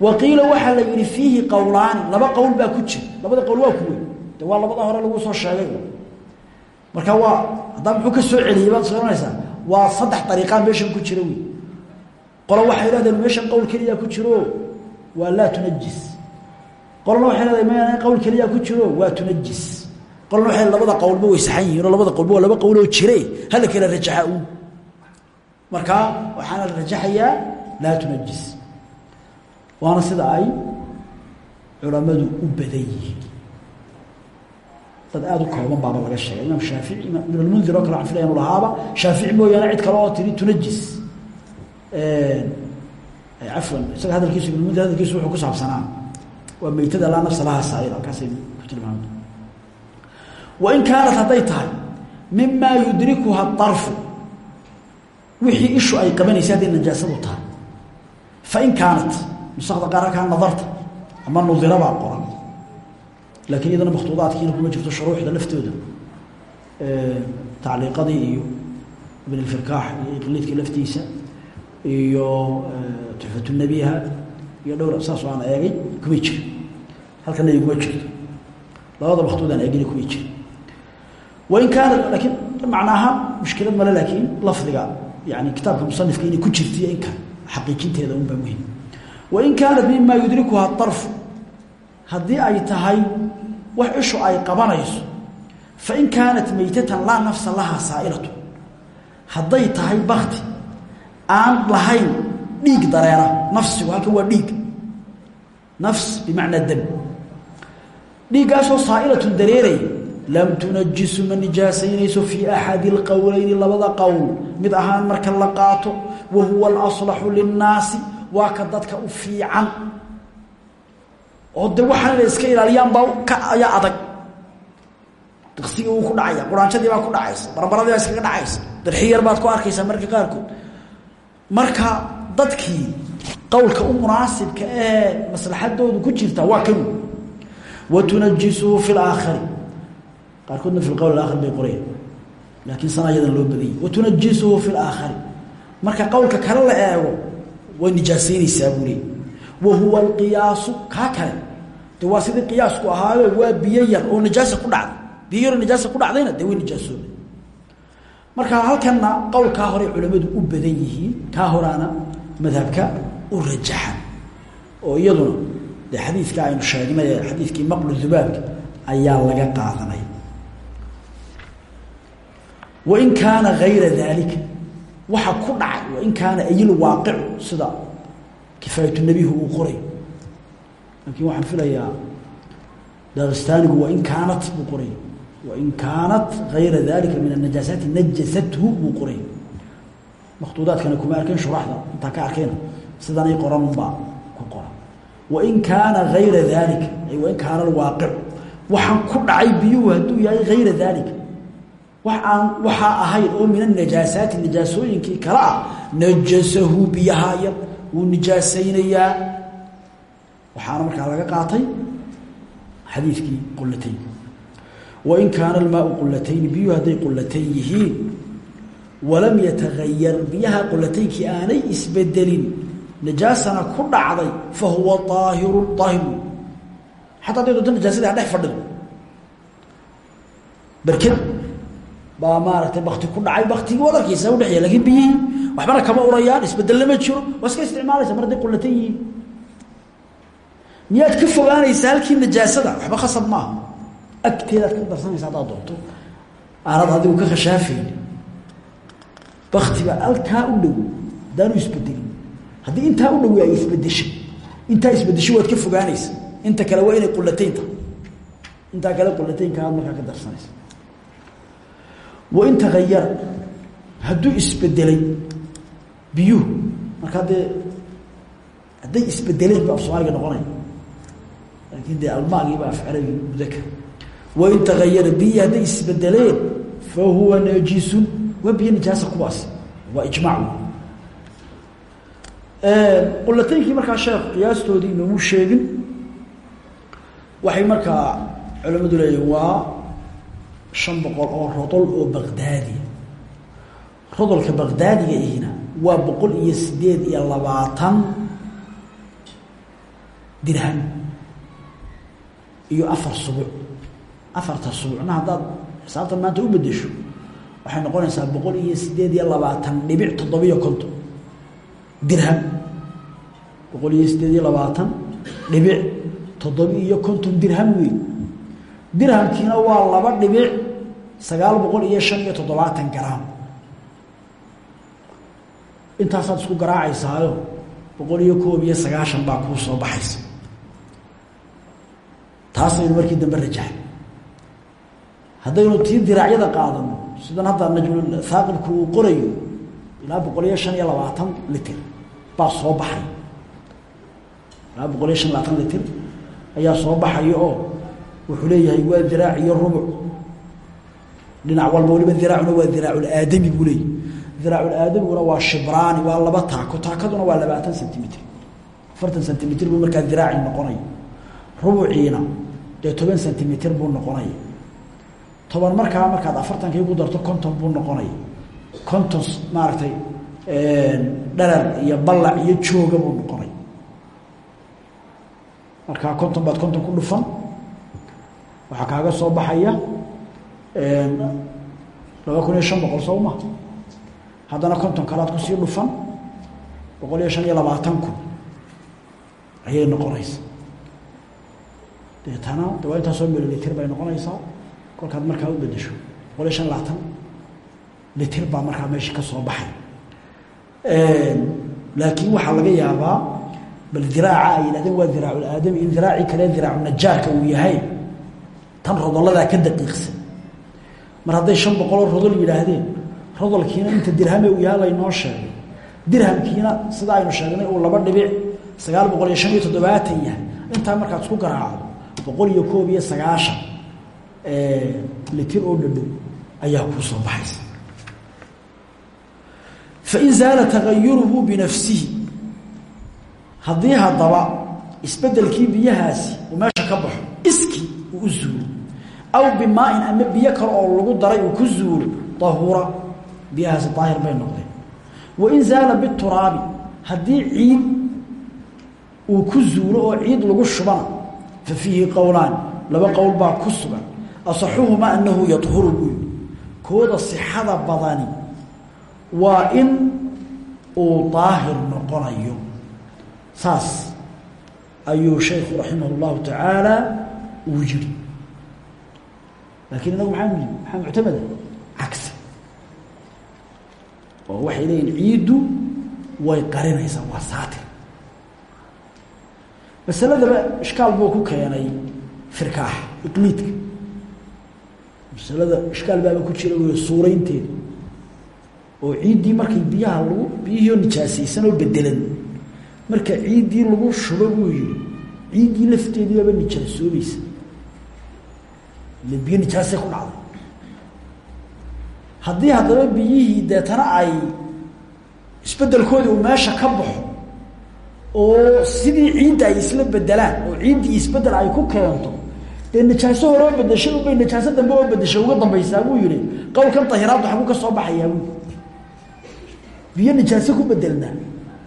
wa qiila waxaa la yihi fiihi qowlaani laba qowl baa ku jira labada qowl waa kuwe de waa labada hore lagu soo sheegay marka waa haddaa muxuu soo celiyey baad soonaysaa waa saddex ariiqaan meeshan ku jira wey qolo waxay leedahay meeshan qowl keliya ku jiro waa laa tunajis. Qolna waxay leedahay ma qowl keliya ku jiro waa tunajis. Qolna waxay labada qowlba way saxan yihiin oo labada qowlba waa laba qowl oo jire. Hala kala rajaxa uun markaa waxaana la rajaxayaa laa tunajis. Waana sida ay culamadu u badan yihiin. Dad aada u kooban baaba laga sheegay. Imaam shaafici ibn lmundir oo kale aan filaya lahaaba shaafici mooyaane cid kale oo tiri tunajis cafwan isaga hadalkiisu ibn mundir hadalkiisu wuxuu ku saabsanaa. Waa meytada laa nafsa laha saa'ir halkaasay ku tilmaamta wain kaanat hadday tahay mimaa yudrikuha darfu wixii ishu ay qabanaysa hadday najaasadu tahay. Fain kaanat nusakda qaar halkaa nadarta ama nudirabaa qoran. Laakiin iyadana makhtuudaadkiina kuma jirto shuruuxda laftooda. Tacliiqadii iyo ibn ilfirkaax iyo iqliidka laftiisa iyo tuxfatnabiha iyo dhowr saas aan eegay kumay jiro halkana iguma jirto. Labada makhtuudaan eegina kumay jiro wain kaana laakiin macnaaha mushkilad male laakiin lafdiga yani kitaabka musanifka inay ku jirtiyo inka xaqiijinteeda unbaa muhiim wain kaanat mima yudrikuha darfu haddii ay tahay wax ishu ay qabanayso fain kaanat meytatan laa nafsa lahaa saa'ilatu hadday tahay bakti aan lahayn dhiig dareera. Nafsigu halkan waa dhiig. Nafs bimacnaa dam. Dhiiggaasoo saa'ilatun dareeraya lam tunajisu ma nijaasaynayso fii axadi alqowleyni labada qowl mid ahaan marka la qaato wa huwa alaslaxu linnaasi. Waa ka dadka u fiican. Oo de waxaan inay iska ilaaliyaan baa ka ayaa adag. Diqsigii wuu ku dhacaya. Quraanshadii baa ku dhacaysa. Barbaradii baa iskaga dhacaysa. Darxiyar baad ku arkaysaa marka qaarkood marka dadkii qowlka u munaasibka ee maslaxadoodu ku jirta waa kan. Watunajisuhu fi laakhari qaarkoodna fi qowl aakhir bay qorayaan laakiin sana ayadan loo badanyay watunajisuhu fi laakhari marka qowlka kale la eego way nijaasaynaysaa buu wa huwa alqiyaasu kaa kale. De waa sidii qiyaasku ahaayo waa biyo yar oo nijaasa ku dhacday. Biyo yaroo nijaasa ku dhacdayna dee way nijaasooba marka halkanna qowlkaa horey culamadu u badan yihiin kaa horaana madhabka u rajaxan. Oo iyaduna dee xadiidka aynu sheegnay ee xadiidkii maqlu dubaabka ayaa laga qaadanay. Wain kaana hayra daalika waxa ku dhacay wain kaana ayil waaqicu sida kifaayatunebihu uu qoray. Laakiin waxaan filayaa dakistaanigu wain kaanat buu qoray wain kaanat hayra dalika min anajaasaati najasathu buu qoray makhtuudaadkana kuma arkeen shuraxda intaa ka arkeen sidanay qoran unbaa ku qoran wain kaana hayra dalika ay wain kaana alwaaqicu waxaan ku dhacay biyuhu hadduu yahay hayra dalika wax aan waxaa ahayn oo min anajaasaati nijaasooyinkii kale ah najasahu biyaha yar wuu nijaasaynayaa waxaana markaa laga qaatay xadiidkii qulatayn wain kaana almaau qulatayni biyuhu hadday qulatayn yihiin walam yatagayar biyaha qulataynkii aanay isbedelin najaasana ku dhacday fa huwa aahiru aahiru xataa haday doonto najaasada ha dhex fadhido. Berked baa maaragtay bakti ku dhacay baktigii waad arkaysa udhexya lakiin biyihii waxbana kama urayaan isbedelna ma jiro. Waa isticmaalaysa mar hadday qulatan yihiin. Miyaad ka fogaanaysaa waxba khasab maaha agteedaad ka darsanaysa haddaad doonto aanad adigu ka khashaafayn baktiba alkaa u dhow hadaanu isbedelin haddii intaa u dhow ay isbedeshay intaa isbedeshay waad ka fogaanaysa inta kale waa inay qulatayn tahay intaa kale qulataynka aad markaa ka darsanaysa wain tagayara hadduu isbedelay biyuhu markaa dee hadday isbedeleen ba af soomaaliga noqonaya laakiin dee almaagiiba af carabi mudakar wain tagayara biyi hadday isbedeleen fa huwa najisun waa biyo nijaasa kuwaas waa ijmaac qulataynkii markaa sheekh qiyaastoodii inoomu sheegin waxay markaa culamadu leeyihiin waa shan boqol oo rodol oo baqdaadi rodolka baqdaadiga ihina waa boqol iyo sideed iyo labaatan dirham iyo afar subuc afarta subucna haddaad xisaabtan maanta u bedesho waxay noqonaysaa boqol iyo sideed iyo labaatan dhibic toddobiyo konton dirham. Boqol iyo sideed iyo labaatan dhibic toddobi iyo konton dirham weyn. Dirhamkiina waa laba dhibic sagaal boqol iyo shan iyo toddobaatan garaam. Intaasaad isku garaacaysaayo boqol iyo koob iyo sagaashan baa kuu soo baxaysa. Taasaynu markii dambe rajaxay haddaynu tii diraacyada qaadano sidan hadda najmul haaqibku uu qorayo ilaa boqol iyo shan iyo labaatan litir baa soo baxay. Ilaa boqol iyo shan iyo ayaa soo baxaya oo wuxuu leeyahay waa diraac iyo rubuc dhinac walba waliba diraacuna waa diraaculaaadami buu leeyahy diraaculaaadamiguna waa shibraani waa laba taako taakaduna waa labaatan centimitr afartan centimitr buu markaa diraaci noqonaya. Rubuciina dee toban centimitr buu noqonaya toban markaa markaad afartankii ku darto konton buu noqonaya konton maaragtay dharar iyo ballac iyo jooga buu noqonaya markaa konton baad konton ku dhufan waxaa kaaga soo baxaya laba kun iyo shan boqol soo ma? Haddana konton kalaad ku sii dhufan boqol iyo shan iyo labaatan kun ayay noqonaysa deetana de waa intaasoo mililitr bay noqonaysaa kolkaad markaa u bedesho boqol iyo shan labaatan litir baa markaa meesha ka soo baxay. Laakiin waxaa laga yaabaa bal diraaca ay yidhahdeen waa diraaculaaadami in diraacii kale diraacu najaarka uu yahay tan rodoladaa ka daqiiqsan. Mar hadday shan boqoloo rodol yidhaahdeen rodolkiina inta dirhame uu yaha laynoo sheegay. Dirhamkiina sida aynu sheegnay uu laba dhibic sagaal boqol iyo shan iyo toddobaatan yahay. Intaa markaad isku garaacdo boqol iyo koob iyo sagaashan litir oo dhadhow ayaa kuu soo baxaysa. Fain zaala tagayuruhu binafsihi haddii haddaba isbedelkii biyahaasi uu meesha ka baxo iski uu u zuulo aw bimaain ama biyo kale oo lagu daray uu ku zuulo ahura biyahaasi daahir bay noqdeen. Wain zaala bituraabi haddii ciid uu ku zuulo oo ciid lagu shubana fa fiihi qowlaan laba qowl baa ku sugan asaxuhumaa anahu yahuru buu kooda sixada badani waa in uu daahir noqonayo. Saas ayuu shaykhu raximah اllahu tacaala uu yiri laakiin inagu maxaa maxaa muctamada? Cagsi oo waxay leeyihiin ciiddu way qarinaysaa waa saatir. Masaladaba ishkaal buu ku keenay firkaax iqliidka masalada ishkaal baaba ku jira wey suuraynteeda oo ciiddii markay biyaha lagu biyihio nijaasaysan oo bedelan marka ciiddii lagu shubo buu yihi lafteedii baaba nijaasoobaysa ile biyo nijaasay ku dhacday haddii haddaba biyihii deetana ay isbedelkoodii uu meesha ka baxo oo sidii ciidda ay isla bedelaan oo ciiddii isbeddel ay ku keento dee najaaso hore oo najaaso dambe oo bedeshay uga dambaysaa buu yihi qowlkan tahiraaddu xaguu ka soo baxayaa buu biyo najaaso ku bedelnaa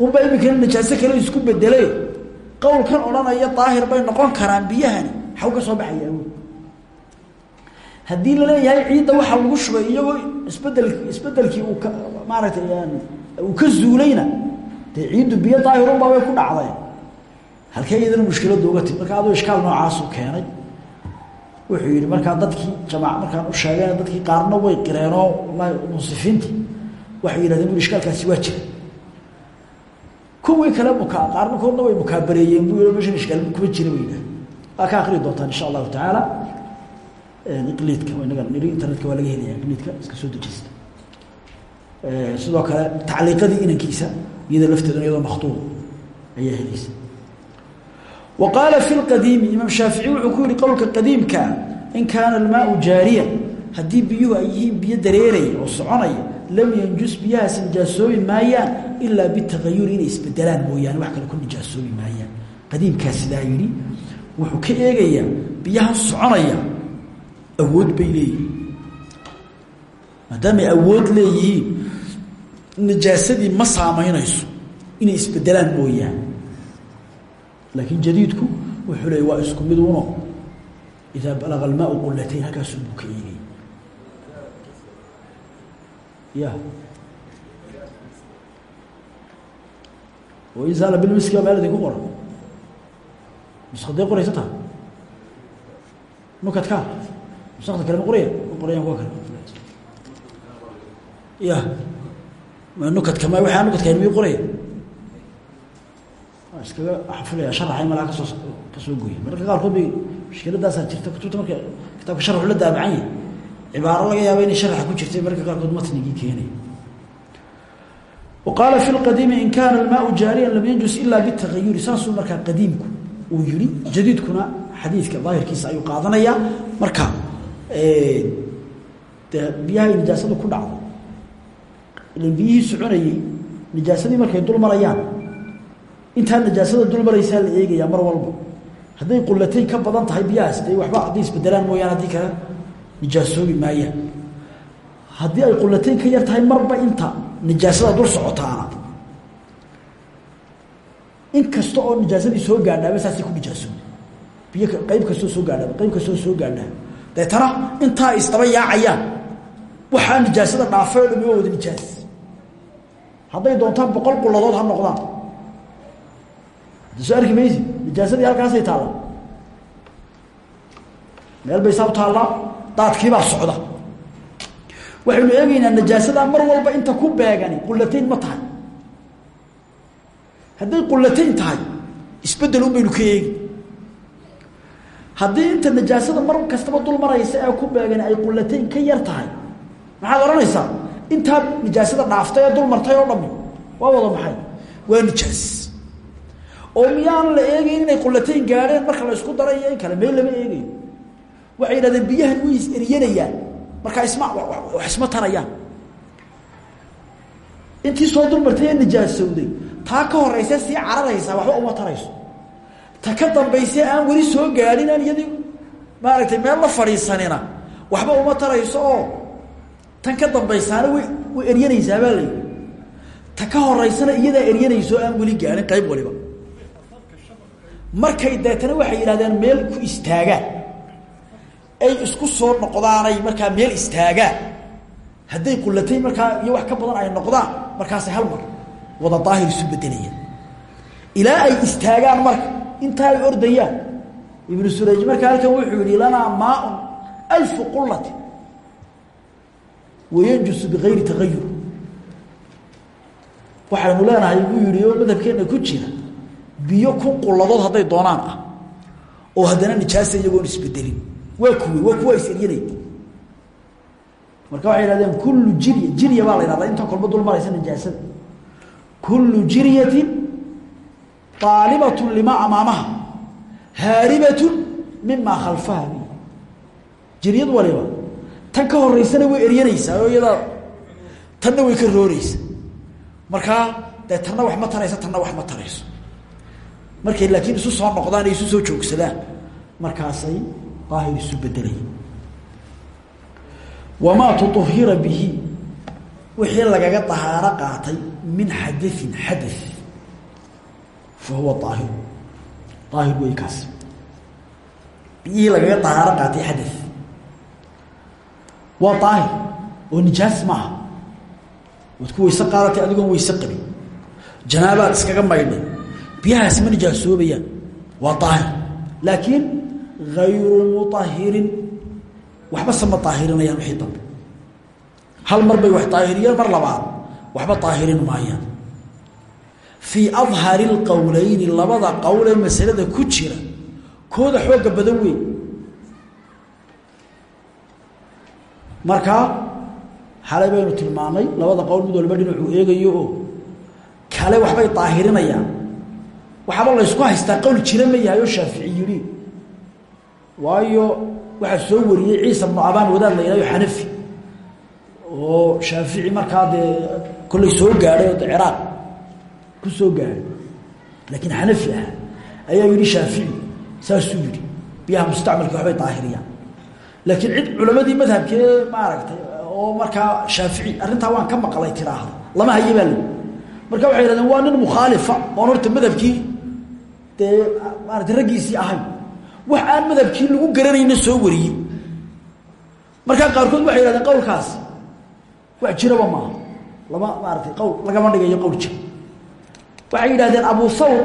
unbaa iminkana najaaso kale isku bedele qowlkan odhanaya daahir bay noqon karaan biyahani xagu ka soo baxayaa buu haddii la leeyahay ciidda waxaa lagu shubay iyagoo isbeddel isbedelkii uu ka maaragtay uu ka zuulayna ciiddu biyo daahirunbaa way ku dhacday. Halkee iyadana uga timi marka aduu ishkaal noocaasu keenay wuxuu yihi markaa dadkii jamac markaan u sheegayna dadkii qaarna way qireenoo wallahi munsifiintii waxay yihahdeen bu ishkaalkaasi waa jira. Kuwii kale mukaa qaarnakoodna way mukaabareeyeen bu meeshan ishkaal kuma jira bay yidhahdeen. Waa ka akrii doontaan insha allahu tacaala. Iqliidka inaga niri internetka waa laga helaya iqliidka iska soo dejista. Sidoo kale tacliiqadii inankiisa iyada lafteeduna iyadoo makhtuud ayaa helaysa wa qaala fi lqadiimi imaam shaafici wuxuu ku yihi qowlka qadiimkaa in kaana almaau jaariyan. Haddii biyuhu ay yihiin biyo dareeraya oo soconaya lam yanjus biyahaasi nijaasoobi maayaan ilaa bitagayuri inay isbedelaan mooyaane wax kale ku nijaasoobi maayaan. Qadiimkaa sidaa yidhi. Wuxuu ka eegayaa biyahan soconaya awood bay leeyihiin. Maadaamay inay isbedelaan mooyaane laakiin jadiidku wuxuu leey waa isku mid uno idaa balaga almaau qulatayn halkaasuu buu ka eegay. Ya. Wainsaala bilmiski meel idinku qoran nuskadee qoraysa taa? Nukadka nusakda kale ma qoraya? Ma qorayaan kuwa kale. Ya. Nukadka ma waxaa nukadka mi qoraya iskaga xafilaya sharaxay malaha ka soo ka soo goya mararka qaarkood bay mushkiladaasaa jirta kutubta marka kitaabka sharxu la daabacan yahay cibaaro laga yaaba inay sharaxa ku jirtay mararka qaarkood matnigii keenay. Wa qaala fi lqadiimi in kaana almaau jaariyan lam yanjus ila bitagayuri saasuu markaa qadiimku uu yihi jadiidkuna xadiidka daahirkiisa ayuu qaadanayaa marka de biyaha ay nijaasadu ku dhacdo. Ilan biyihii soconayey nijaasadii markay dul intaa najaasada dul maraysaa la eegayaa mar walba. Hadday qulatayn ka badan tahay biyahaas de waxba hadday isbedelaan mooyaan haddii kale? Nijaasoobi maayaan haddii ay qulatayn ka yar marba inta nijaasada dul socotaana in kasta oo nijaasadii soo gaadhaaba saasay ku nijaasoobi biyo qayb kastoo soo gaadhaaba qayb kastoo soo gaadhaa deetana intaa isdaba yaacayaan. Waxaa nijaasada dhaafay o wada nijaas hadday doontaan boqol quladood ha noqdaan soo arki maysi nijaasadii halkaasay taalla meel bay saa u taallaa daadkiibaa socda. Waxaynu eegaynaa najaasadaa mar walba inta ku beegani qulatayn ma tahay. Hadday qulatayn tahay isbeddel un baynu ka eegi. Haddii inta najaasada mar kastaba dul maraysa ee ku beegani ay qulatayn ka yar tahay maxaad odhanaysaa? Intaa nijaasada dhaaftay ee dul martay oo dhami waa wada maxay? Waa nijaas oo miyaan la eegayn inay qulatayn gaadheen marka la isku daray iyo in kale meel lama eegayo waxay yidhahdeen biyahan way is eryanayaan markaa isma wax isma tarayaan. Intii soo dulmartay ee nijaasowday taa ka horeysa sii cararaysaa waxba uma tarayso. Ta ka dambayse aan weli soo gaadhin aan iyadii maaragtay meel la fadhiisanina waxba uma tarayso oo tan ka dambaysaana way way eryanaysaa baa ta ka horeysana iyadaa eryanayso aan weli gaadhin qayb waliba markay deetana waxay yidhahdeen meel ku istaagaan ay isku soo noqdaanay markaa meel istaagaan hadday qulatay markaa iyo wax ka badan ay noqdaan markaasay hal mar wada daahir isu bedelayaan ilaa ay istaagaan marka intaa ay ordayaan. Ibnu surayj markaa halkan wuxuu yihi lanaa maaun alfu qulati wayanjusu bigayri tagayur waxaynu leenahay buu yihi oo madhabkeena ku jira biyo kun quladood hadday doonaan ah. Oo haddana nijaasa iyagoon isbedelin. Waa kuwe waa kuwa is-eryanay marka waxay yihahdeen kullu jirya jirya baa la yhahdaa inta kolba dul maraysa nijaasada. Kullu jiryatin aalibatun limaa amaamaha haaribatun mimaa khalfaha jiryad waliba tan ka horeysana way eryanaysaa oo iyadaa tanna way ka rooreysa markaa dee tanna wax ma taraysa tanna wax ma tarayso markay laakiin isu soo noqdaan ay isu soo joogsadaan. Markaasay daahir isu bedelayin wamaa tuطhira bihi. Wixii lagaga dahaaro qaatay min xadain xada fa huwa aahir aahir wey kaas. Biyihii lagaga dahaaro qaatay xada waa daahir oo nijaas maaha waad ku weyse qaadatay adigoon weyse qabin. Janaabaad iskaga maydhay biyahaas ma nijaasoobayaan. Waa daahir. Laakiin gayru muطahirin waxba sama daahirinayaan wixii dambe hal mar bay wax daahiriyeen mar labaad waxba daahirin maayaan. Fii adhari اlqowleyni labada qowl ee masalada ku jira kooda xooga badan weyn. Markaa xalay baynu tilmaamay labada qowl mid walba dhinacuu eegayo oo kale waxbay daahirinayaan waxaaba laysku haystaa qowl jira ma yahay oo shaafici yidhi waayo waxaa soo wariyey ciisa bnu abaan wadaad la yidhahyo xanafi. Oo shaafici markaa dee kollay soo gaadhay oo de ciraaq ku soo gaadhay laakiin xanafi ah ayaa yidhi shaafici saasuu yidhi biyaha mustacmalka waxbay daahiriyaan laakiin cid culamadii madhabkee maaragtay oo markaa shaafici arrintaa waan ka maqlay tiraahda lama haye baa layi marka waxay yidhahdeen waa nin mukhaalifa. Oon horta madhabkii dee maarata raggiisii ahayn. Wax aan madhabkii lagu garanayna soo wariyey. Markaa qaarkood waxay yidhahdeen qowlkaas wax jiraba maaha. Lama maaratay qowl lagama dhigayo qowl jira waxay yidhahdeen abu thawr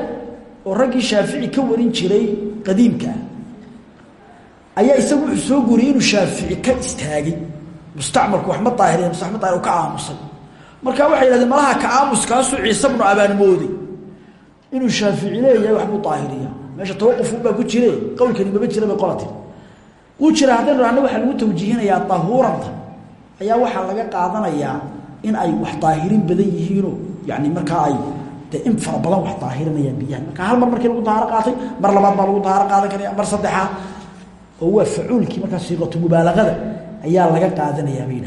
oo raggii shaafici ka warin jiray qadiimkaa ayaa isagu wuxuu soo guriyey inuu shaafici ka istaagay. Mustacmalku wax ma daahiriya muse wax ma daahir ka aamusay. Marka waxay yidhahdeen malaha ka aamuskaasuu ciise bnu abaan mooday inuu shaafici leeyahay waxbuu daahiriya meesha tawaqufubaa ku jire qowlkani maba jira bay qola tiri wuu jira haddaynu rahno waxaa lagu tawjiihinayaa dahuuranta ayaa waxaa laga qaadanayaa in ay wax daahirin badan yihiinoo yani markaa ay dee in fara badan wax daahirinayaan biyaha. Marka hal mar markii lagu dahaaro qaatay mar labaad baa lagu dahaaro qaadan karaya mar saddexaad. Oo waa facuulkii markaa siiqatu mubaalagada ayaa laga qaadanayaa bay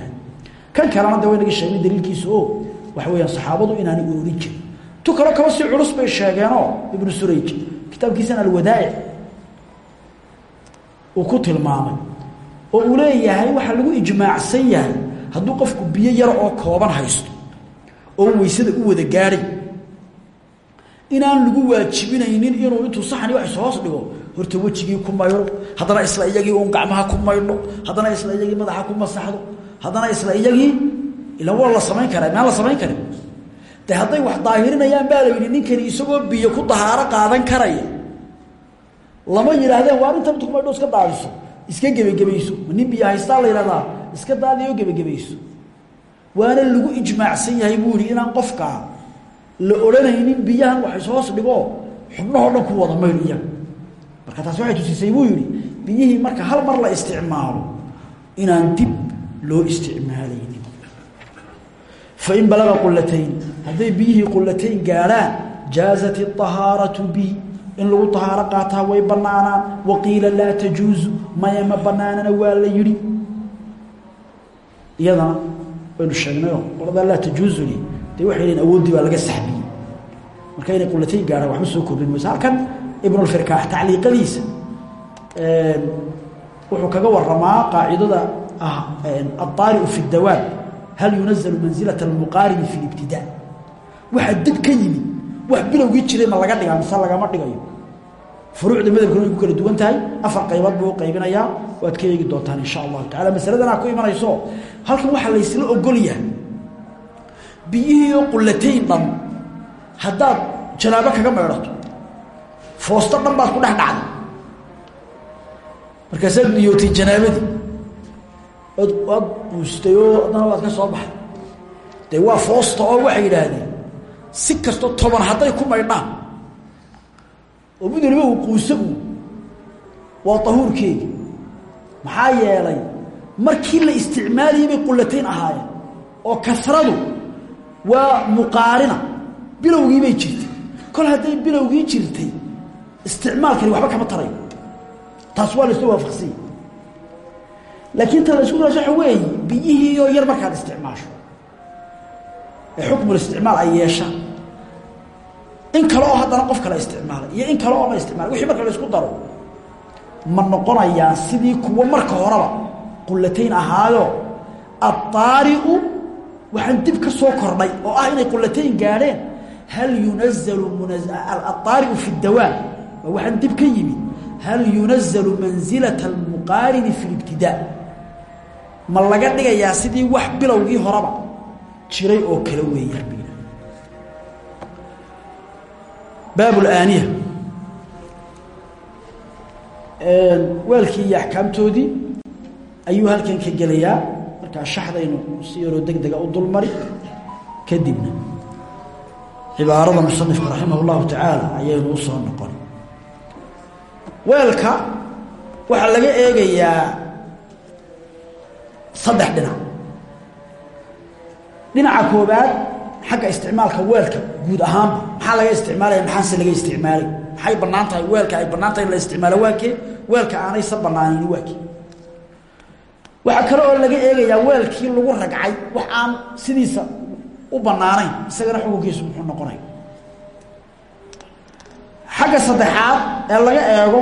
kan kalena de waynaga sheegnay oo waxa weyaan saxaabadu inaanay ururin jirin tu kalo kaba si culus bay sheegeenoo? Ibnu surayj kitaabkiisan alwadaa'ic uu ku tilmaamay oo uu leeyahay waxaa lagu ijmaacsan yahay hadduu qofku biyo yar oo kooban haysto oo weysada u wada gaadhay. Inaan lagu waajibinaynin inuu intuu saxni wax ishoos dhigo horta wejigii ku maydho haddana isla iyagii uun gacmaha ku maydho haddana isla iyagii madaxa ku masaxdo haddana isla iyagii ilan waa la samayn karaa maan la samayn karin de hadday wax daahirinayaan baa la yidhi ninkani isagoo biyo ku dahaaro qaadan karaya lama yidhaahdeen waa inta mid kumaydho iska daadiso iska gebagebayso nin biyo haystaa la yidhahdaa iska daadiyo gebagebayso waana lagu ijmaacsan yahay buu yihi inaan qofkaa la odhanaynin biyahan wax ishoos dhigo xubnahoo dhan ku wada maydh iyaga marka taasi waxay tusisay buu yihi biyihii marka hal mar la isticmaalo inaan dib loo isticmaalaynin fain balaga qulatayn hadday biyihii qulatayn gaadhaan jaazat اطahaaraةu bihi in lagu طahaaro qaataa way banaanaan waqiila laa tajuuzu maya ma banaanana waa la yihi iyadana waynu sheegnayo qoladaa laa tajuuzuni dee waxay lehin awooddii baa laga saxbiyey marka inay qulatayn gaadhaan waxba soo kordhin mayso halkan ibnulfirkaax tacliiqadiisa wuxuu kaga waramaa qaacidada ah aلطaariu fi اdawaab hal yunaزlu manzilaة اlmuqaaribi fi اlibtidaa waxaa dib ka yimid wax bilowgii jiray ma laga dhigaa mise lagama dhigayo. Furuucda madhabkuna ay ku kala duwan tahay afar qaybood buu u qaybinayaa. Waad ka eegi doontaan insha allahu tacala masaladanaa ku imanayso. Halkan waxaa laysla ogol yahay biyihiioo qulatayn dhan haddaad janaabo kaga maydhato foosto dhan baad ku dhex dhacday. Markaasaad niyootay janaabadii od waad buustay oo haddana waad ka soo baxday. Dee waa foosta oo waxay yidhaahdeen si kastoo toban hadday ku maydhaan. Oo mid waliba uu quuso uu waa tahuurkeegi maxaa yeelay markii la isticmaalayay bay qulatayn ahaayeen oo kasradu waa muqaarina bilowgii bay jirtay. Kol hadday bilowgii jirtay isticmaalkani waxba kama tarayo taas waa la isla waafaqsanya laakiin ta la isku daras waxa weeye biyihiioo yar markaad isticmaasho. Ee xukmul isticmaal ay yeeshaan in kale oo haddana qof kale isticmaalay iyo in kale oo la isticmaalay wixii marka la isku daro ma noqonayaan sidii kuwo marka horeba qulatayn ahaayo addaari'u waxaan dib ka soo kordhay oo ah inay qulatayn gaadheen hal yunazalu addaari'u fi dawaam waa waxaan dib ka yimid hal yunazalu mansilata almuqaarini fi libtidaa ma laga dhigayaa sidii wax bilowgii horeba jiray oo kale weeyaan baab اlaaniya weelkii iyo axkaamtoodii ayuu halkan ka gelayaa. Markaa shaxdaynu si yaroo deg dega u dulmari kadibna cibaarada musanifka raximah اllahu tacaala ayaynu u soo noqon. Weelka waxaa laga eegayaa saddex dhinac. Dhinaca koobaad xagga isticmaalka weelka guud ahaanba maxaa laga isticmaalaya maxaanse laga isticmaalay? Maxay bannaan tahay weelka? Ay bannaan tahay in la isticmaalo waakee weelka aanaysa bannaanin waakee waxaa kale oo laga eegayaa weelkii lagu ragcay wax aan sidiisa u bannaanayn isagana xukunkiisu muxuu noqonaya xagga saddexaad ee laga eego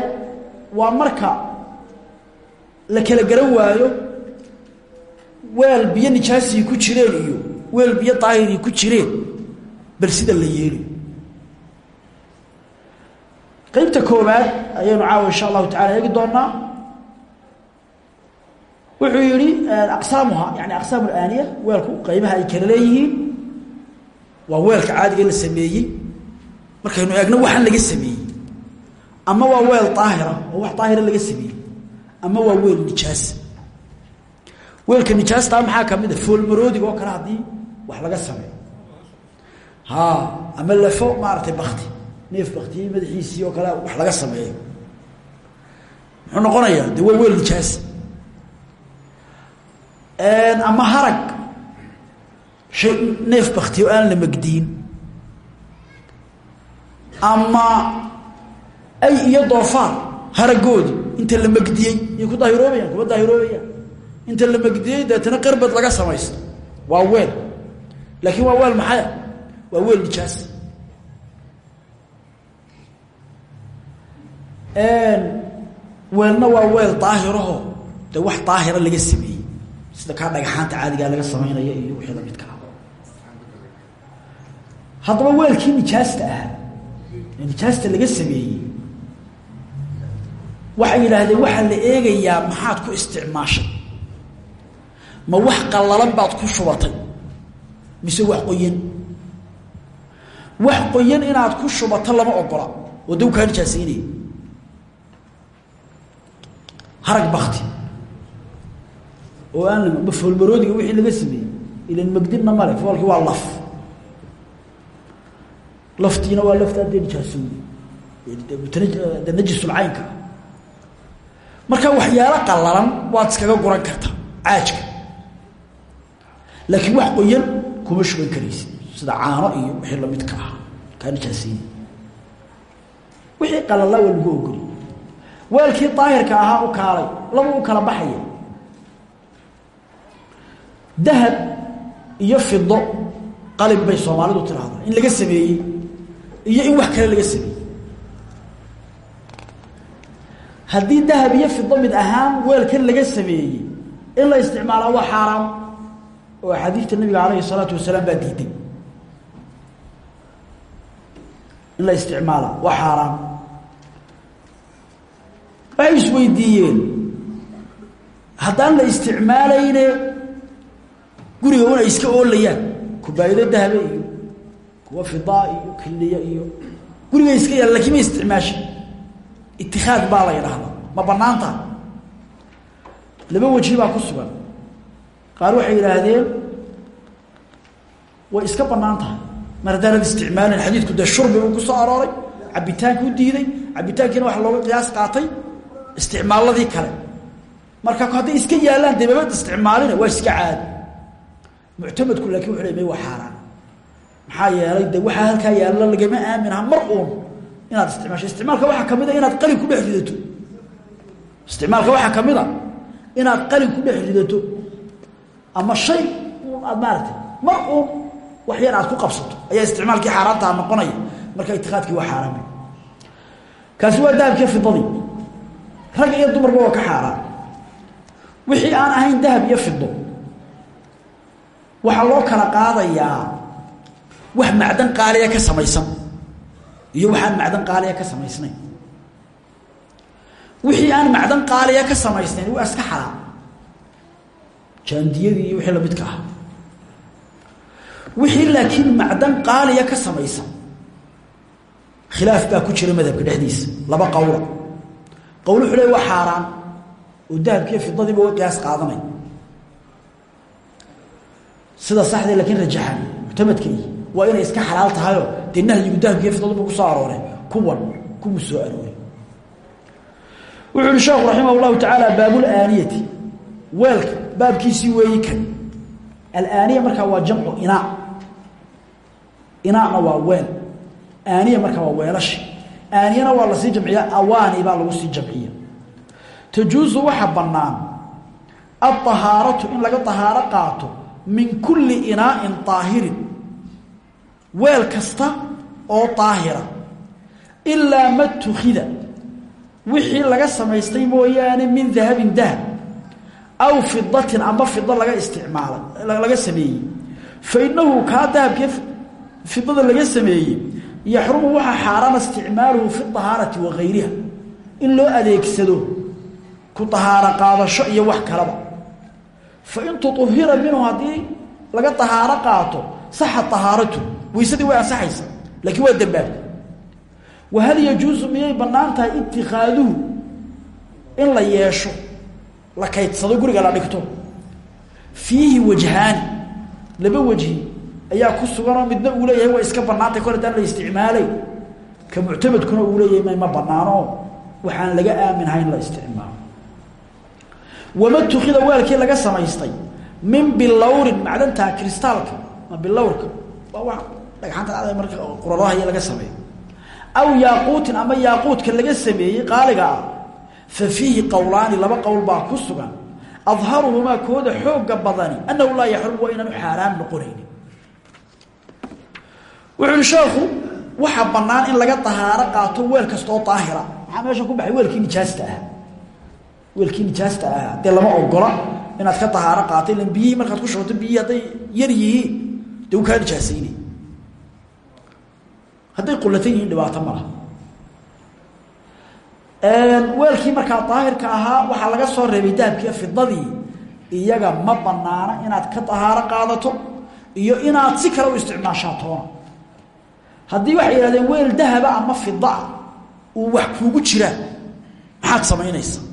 waa marka la kala garan waayo weel biyo nijaasii ku jireen iyo weel biyo daahirii ku jireen bal sida la yeeli. Qaybta koowaad ayaynu caawa insha allahu tacala eegi doonaa. Wuxuu yihi aqsaamuha yani aqsaam alaaniya weelku qaybaha ay kala leeyihiin waa weelka caadiga la sameeyey. Markaynu eegno waxaan laga sameeyey. Ama waa weel daahira oo wax daahira laga sameeyey. Ama waa weel nijaasa weelka nijaastaa maxaa ka mid a foolmaroodiga oo kale haddii wax laga sameeyo. Ha ama lafo maaragtay bakti neef baktiyey madaxiisii oo kale wax laga sameeyo. Muxuu noqonayaa? De waa weel nijaasa ama harag. Shay neef baktiyo aan la magdiin. Ama ay iyo doofaar haragoodi inta la magdiyey iyay ku daahiroobayaan kuma daahiroobayaan. Inta la magdiyey deetana qarbad laga samaysto. Waa weel laakiin waa weel maxaya waa weel nijaas weelna waa weel daahiraho de wax daahira laga sameeyey. Sida kaa dhagaxaanta caadigaa laga samaynaya iyo wixii la midkaa haddaba weelkii nijaasta ahaa ee nijaasta laga sameeyey waxay yidhaahdeen waxaa la eegayaa maxaad ku isticmaashay? Ma wax qallalan baad ku shubatay mise wax qoyan. Wax qoyan inaad ku shubato lama ogola. Oo daw kaa nijaasaynaya harag bakti oo aan ma foolmaroodiga wixii laga sameeyey. Ilan magdinna male foolkii waa laf. Laftiina waa laftaa dee nijaasooye de najisulcaynka marka waxyaalo qallalan waad iskaga guran kartaa caajka. Laakiin wax qoyan kuma shuban karaysid. Sida caano iyo wixii lamidka ah. Kaa nijaasayni wixii qalala waa lagu ogoli weelkii daahirka ahaa u kaalay laba u kala baxaya dahab iyo fido qalin bay soomaalidu tiraahdaa in laga sameeyey iyo in wax kale laga sameeyey. Haddii dahab iyo fido mid ahaan weelkan laga sameeyey in la isticmaalaa waa xaaraam oo axaadiista nabiga alayhi salaatu wasalaam baa diiday. In la isticmaalaa waa xaaraam. Waxay isweydiiyeen. Haddaan la isticmaalayne guriga una iska oolayaan kubaayado dahabe iyo kuwa fidaa iyo kiliya iyo guriga iska yaal lakiin ma isticmaasha itikaad baa la yidhaahdaa. Ma banaanta laba waji baa ku sugan qaar waxay yidhaahdeen way iska bannaan tahay. Mar haddaanad isticmaalin xadiidku dee shurbi ku soo arooray cabitaanka u diiday cabitaankiina waxa looga qiyaas qaatay isticmaaladii kale. Marka hadday iska yaalaan dee mabad isticmaalina waa iska caadi. Muctamadku laakiin wuxu le waa xaaraan. Maxaa yeelay de waxaa halkaa yaalla lagama aaminaha mar uun inaad isticmaasho. Isticmaalka waxaa ka mid a inaad qalin ku dhex ridato. Isticmaalka waxaa ka mid a inaad qalin ku dhex ridato ama shay aad maaragtay mar uun wax yar aad ku qabsato ayaa isticmaalkii xaaraantaha noqonaya marka itikaadkii waa xaaraan kaasi waa dahabkii fidadii rag iyo dumarba waa ka xaaraan. Wixii aan ahayn dahab iyo fido waxaa loo kala qaadayaa wax macdan qaaliya ka samaysan iyo waxaan macdan qaaliya ka samaysnayn. Wixii aan macdan qaaliya ka samaysnayn waa iska xaraam jaandiyadii iyo wixii lamidka ah wixii laakiin macdan qaaliya ka samaysan. Khilaaf baa ku jira madhabka dhexdiisa laba qowla qowl wuxuu le waa xaaraan oo dahabkiiyo fidadiiba way qiyaas qaadanay. Sida saxdee lakiin rajaxan muctamadkii waa inay iska xalaal tahayoo dee nahyigu dahabkiiyo fidaduba ku soo aroore kuwan kumu soo aroore wuxuu uhi sheekhu raximah llahu tacaala baabulaaniyati weelka baabkiisii weeyi kan alaaniya markaa waa jamcu inaa inaana waa weel aaniya markaa waa weelasha aaniyana waa lasii jamciya awaani baa lagu sii jamciya tajuusu waxa bannaan alطahaaratu in laga طahaaro qaato min kulli inaa'in طaahirin weel kasta oo طaahira ilaa ma tukida wixii laga samaystay mooyaane min dahabin dahab aw fidatin amba fido laga isticmaalay laga sameeyey. Fainahu kaa dahabkee fidada laga sameeyey yaxrumu waxaa xaaraana isticmaaluhu fi ahaarati wa hayriha in loo adeegsado ku ahaaro qaadasho iyo wax kalaba. Fain tuطhira minhu haddii laga ahaaro qaato saxa ahaaratu weysadii way ansaxaysa laakiin waa dambaabta wahal yajuusu miyay bannaan tahay itikaaduhu in la yeesho? La kaydsado guriga la dhigto. Fiihi wajhaani laba wajhi ayaa ku suganoo midna uu leeyahay waa iska bannaantay kor haddaan la isticmaalay. Ka muctamadkuna uu leeyahay ma bannaano. Waxaan laga aaminahay in la isticmaalo. Wama tukida weelkii laga samaystay min bilawrin macdantaa kristaalka ma bilawrka. Waa wa dhagxanta adag marka quradaha iyo laga sameeyo aw yaaquutin ama yaaquudka laga sameeyey qaaliga ah fa fiihi qowlaani laba qowl baa ku sugan. Adharuhumaa kooda xooga badani annahu laa yaxrum waa inaanu xaaraan noqonaynin. Wuxu uhi sheekhu waxaa bannaan in laga dahaaro qaato weel kastaoo daahira maxaa meesha ku baxay weelkii nijaasta ah? Weelkii nijaasta ah dee lama ogola inaad ka dahaaro qaato ilan biyihii markaad ku shubato biyihii hadday yar yihiin hadday qulatan yihiin dhibaato malaha weelkii markaa daahirka ahaa waxaa laga soo reebay dahabkiiyo fidadii iyaga ma banaana inaad ka dahaaro qaadato iyo inaad si kale u isticmaashaa toona. Haddii waxay yihahdeen weel dahaba ama fidaa uu wax kuugu jiraa maxaad samaynaysaa?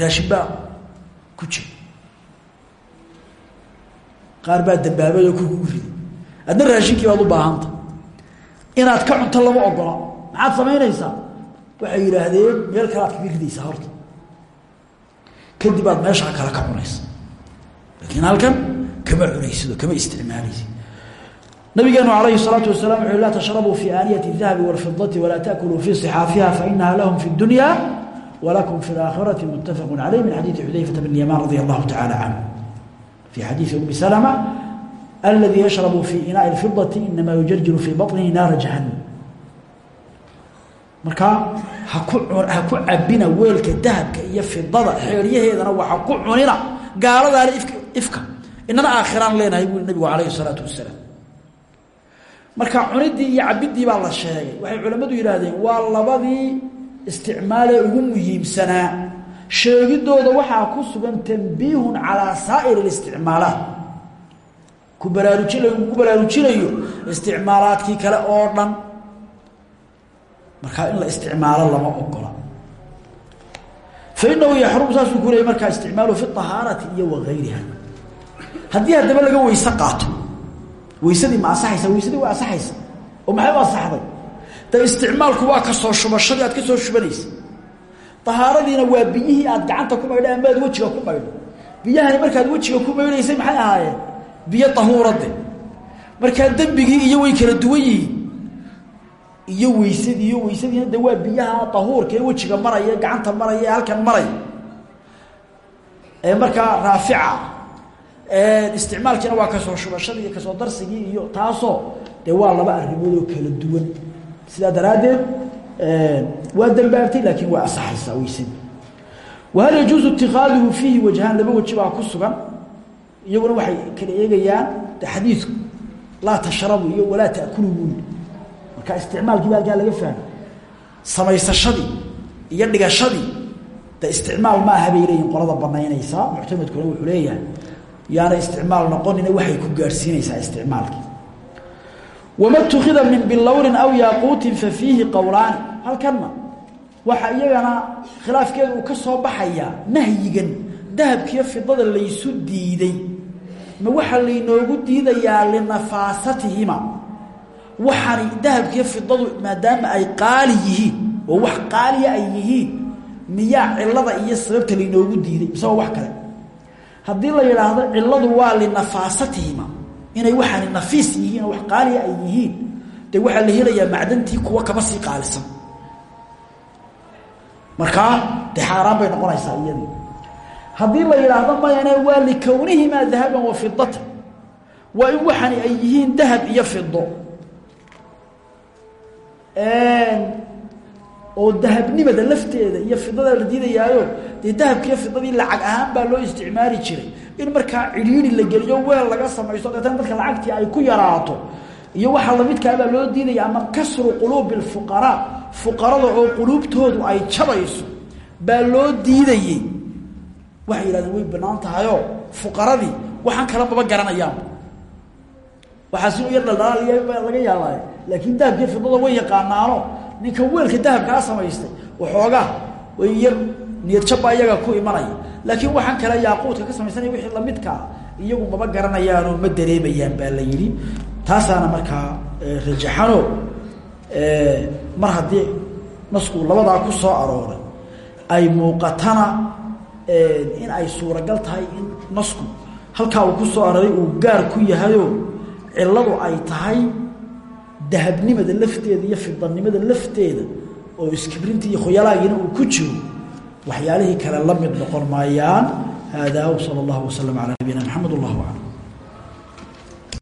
Raashin baa ku jira. Qaar baa dambaabay oo kugu riday. Adna raashinkii baad u baahanta inaad ka cunto lama ogola maxaad samaynaysaa waxay yidhaahdeen meel kale aad kaga ridaysaa horta kadib aad meeshaa kale ka cunaysa laakiin halkan kama cunaysid oo kama isticmaalaysid nabigeenu alayhi الsalaatu wasalaam wuxu la tashrabuu fi aaniyati الdahabi wاlfidati walaa taأkuluu fi صxaafiha fainaha lahum fi اdunya wlakum fi اlaakhirati mutafaqu caleyh min xadiidi xudayfata bn yamaan radi allahu tacala canhu fi xadiidi umi salma aladii yashrabu fi inaai اlfidati inama yujarjiru fii baطnihi naara jahanam markaa haku ha ku cabina weelka dahabka iyo fidada xeeryaheedana waxa ku cunina. Gaaladaale ifka inana aakhiraan leenahay buui nabigu calayhi salaatu wasalaam marka cunidii iyo cabidii baa la sheegay. Waxay culammadu yidhaahdeen waa labadii isticmaalee ugu muhiimsanaa. Sheegidooda waxaa ku sugan tanbiihun calaa saa'ir اlisticmaalaat ku baraarujin lagu baraarujinayo isticmaalaadkii kale oo dhan markaa in la isticmaalo lama ogola. Fainahu yaxrumu saasuu ku leeyay markaa isticmaalu fi ahaarati iyo wagayriha haddii haddaba laga weyse qaato weysadii ma asaxaysa weysadii waa asaxaysa oo maxay u asaxday? De isticmaalku waa ka soo shubashadii aad ka soo shubanaysa. Ahaaradiina waa biyihii aad gacanta ku maydha amaad wejiga ku maydho biyahani markaad wejiga ku maydhaysay maxay ahaayeen? Biyo tahuurade. Markaa dembigii iyo way kala duwan yihiin iyo weysadii iyo weysadiina de waa biyaha tahuurka ee wejiga maraya gacanta maraya halkan maraya ee markaa raafica isticmaalkiina waa ka soo shubashadii iyo ka soo darsigii iyo taasoo dee waa laba arrimood oo kala duwan. Sidaa daraaddeed waa dambaabtay laakiin waa asaxaysaa weysadii wahal yajuusu itikaaduhu fiihi wajhaan laba weji baa ku sugan. Waxay kala eegayaan xadiidku laa tashrabu iyo walaa marka isticmaalkii ba halkaa laga fahmay samaysashadii iyo dhigashadii de isticmaal ma aha bay leeyihiin qolada banaynaysaa. Muctamadkuna wuxuu leeyahay yaana isticmaal noqonina waxay ku gaadhsiinaysaa isticmaalkii wama tukida min bilowrin aw yaaquutin fa fiihi qowlaani halkanna waxa iyagana khilaafkeedu uu ka soo baxayaa nahyigan dahabkiiyo fidada laysu diiday. Ma waxaa laynoogu diidayaa linafaasatihima waxaani dahabkiiyo fidadu maadaama ay qaali yihiin oo wax qaaliya ay yihiin miyaa cilada iyo sababta laynoogu diiday mise waa wax kale. Haddii la yidhaahdo ciladu waa linafaasatihima inay waxaani nafiis yihiin oo wax qaaliya ay yihiin dee waxaa la helayaa macdantii kuwa kaba sii qaalisan. Markaa dee xaaraan bay noqonaysaa iyadii. Haddii la yidhaahdo mayane waa likownihimaa dahaban wa fidatan waa in waxaani ay yihiin dahab iyo fido oo dahabnimada lafteeda iyo fidada la diidayaayo dee dahabkiiyo fidadii lacag ahaan baa loo isticmaali jiray. In markaa cidhiiri la geliyo weel laga samaysto deetana dadka lacagtii ay ku yaraato iyo waxa lamidkaabaa loo diidaya ama kasru quluubi lfuqaraa fuqarada oo quluubtoodu ay jabayso baa loo diidayey waxay yidhahdeen way banaan tahayoo fuqaradii waxaan kala maba garanayaan waxaa si u yar dhaldhalaal laga yaabaayo laakiin dahabkiiyo fidada way yaqaanaano. Ninka weelka dahabkaa samaystay waxoogaa way yar niyad jabbaa iyaga ku imanaya. Laakiin waxaan kale yaaquudka ka samaysanaya wixii lamidkaa iyagu maba garanayaanoo ma dareemayaan baa la yidhi. Taasaana markaa rajaxano mar haddii nasku labadaa ku soo arooray ay muuqatana in ay suuragal tahay in nasku halkaa uu ku soo arooray uu gaar ku yahayo ciladu ay tahay dahabnimada lafteeda iyo fidanimada lafteeda oo iskibrinta iyo khoyalaagiina uu ku jiro waxyaalihii kale la mid noqon maayaan. Haadaa wsala allahu wasalam calaa nabiyina maxamed wallahu aclam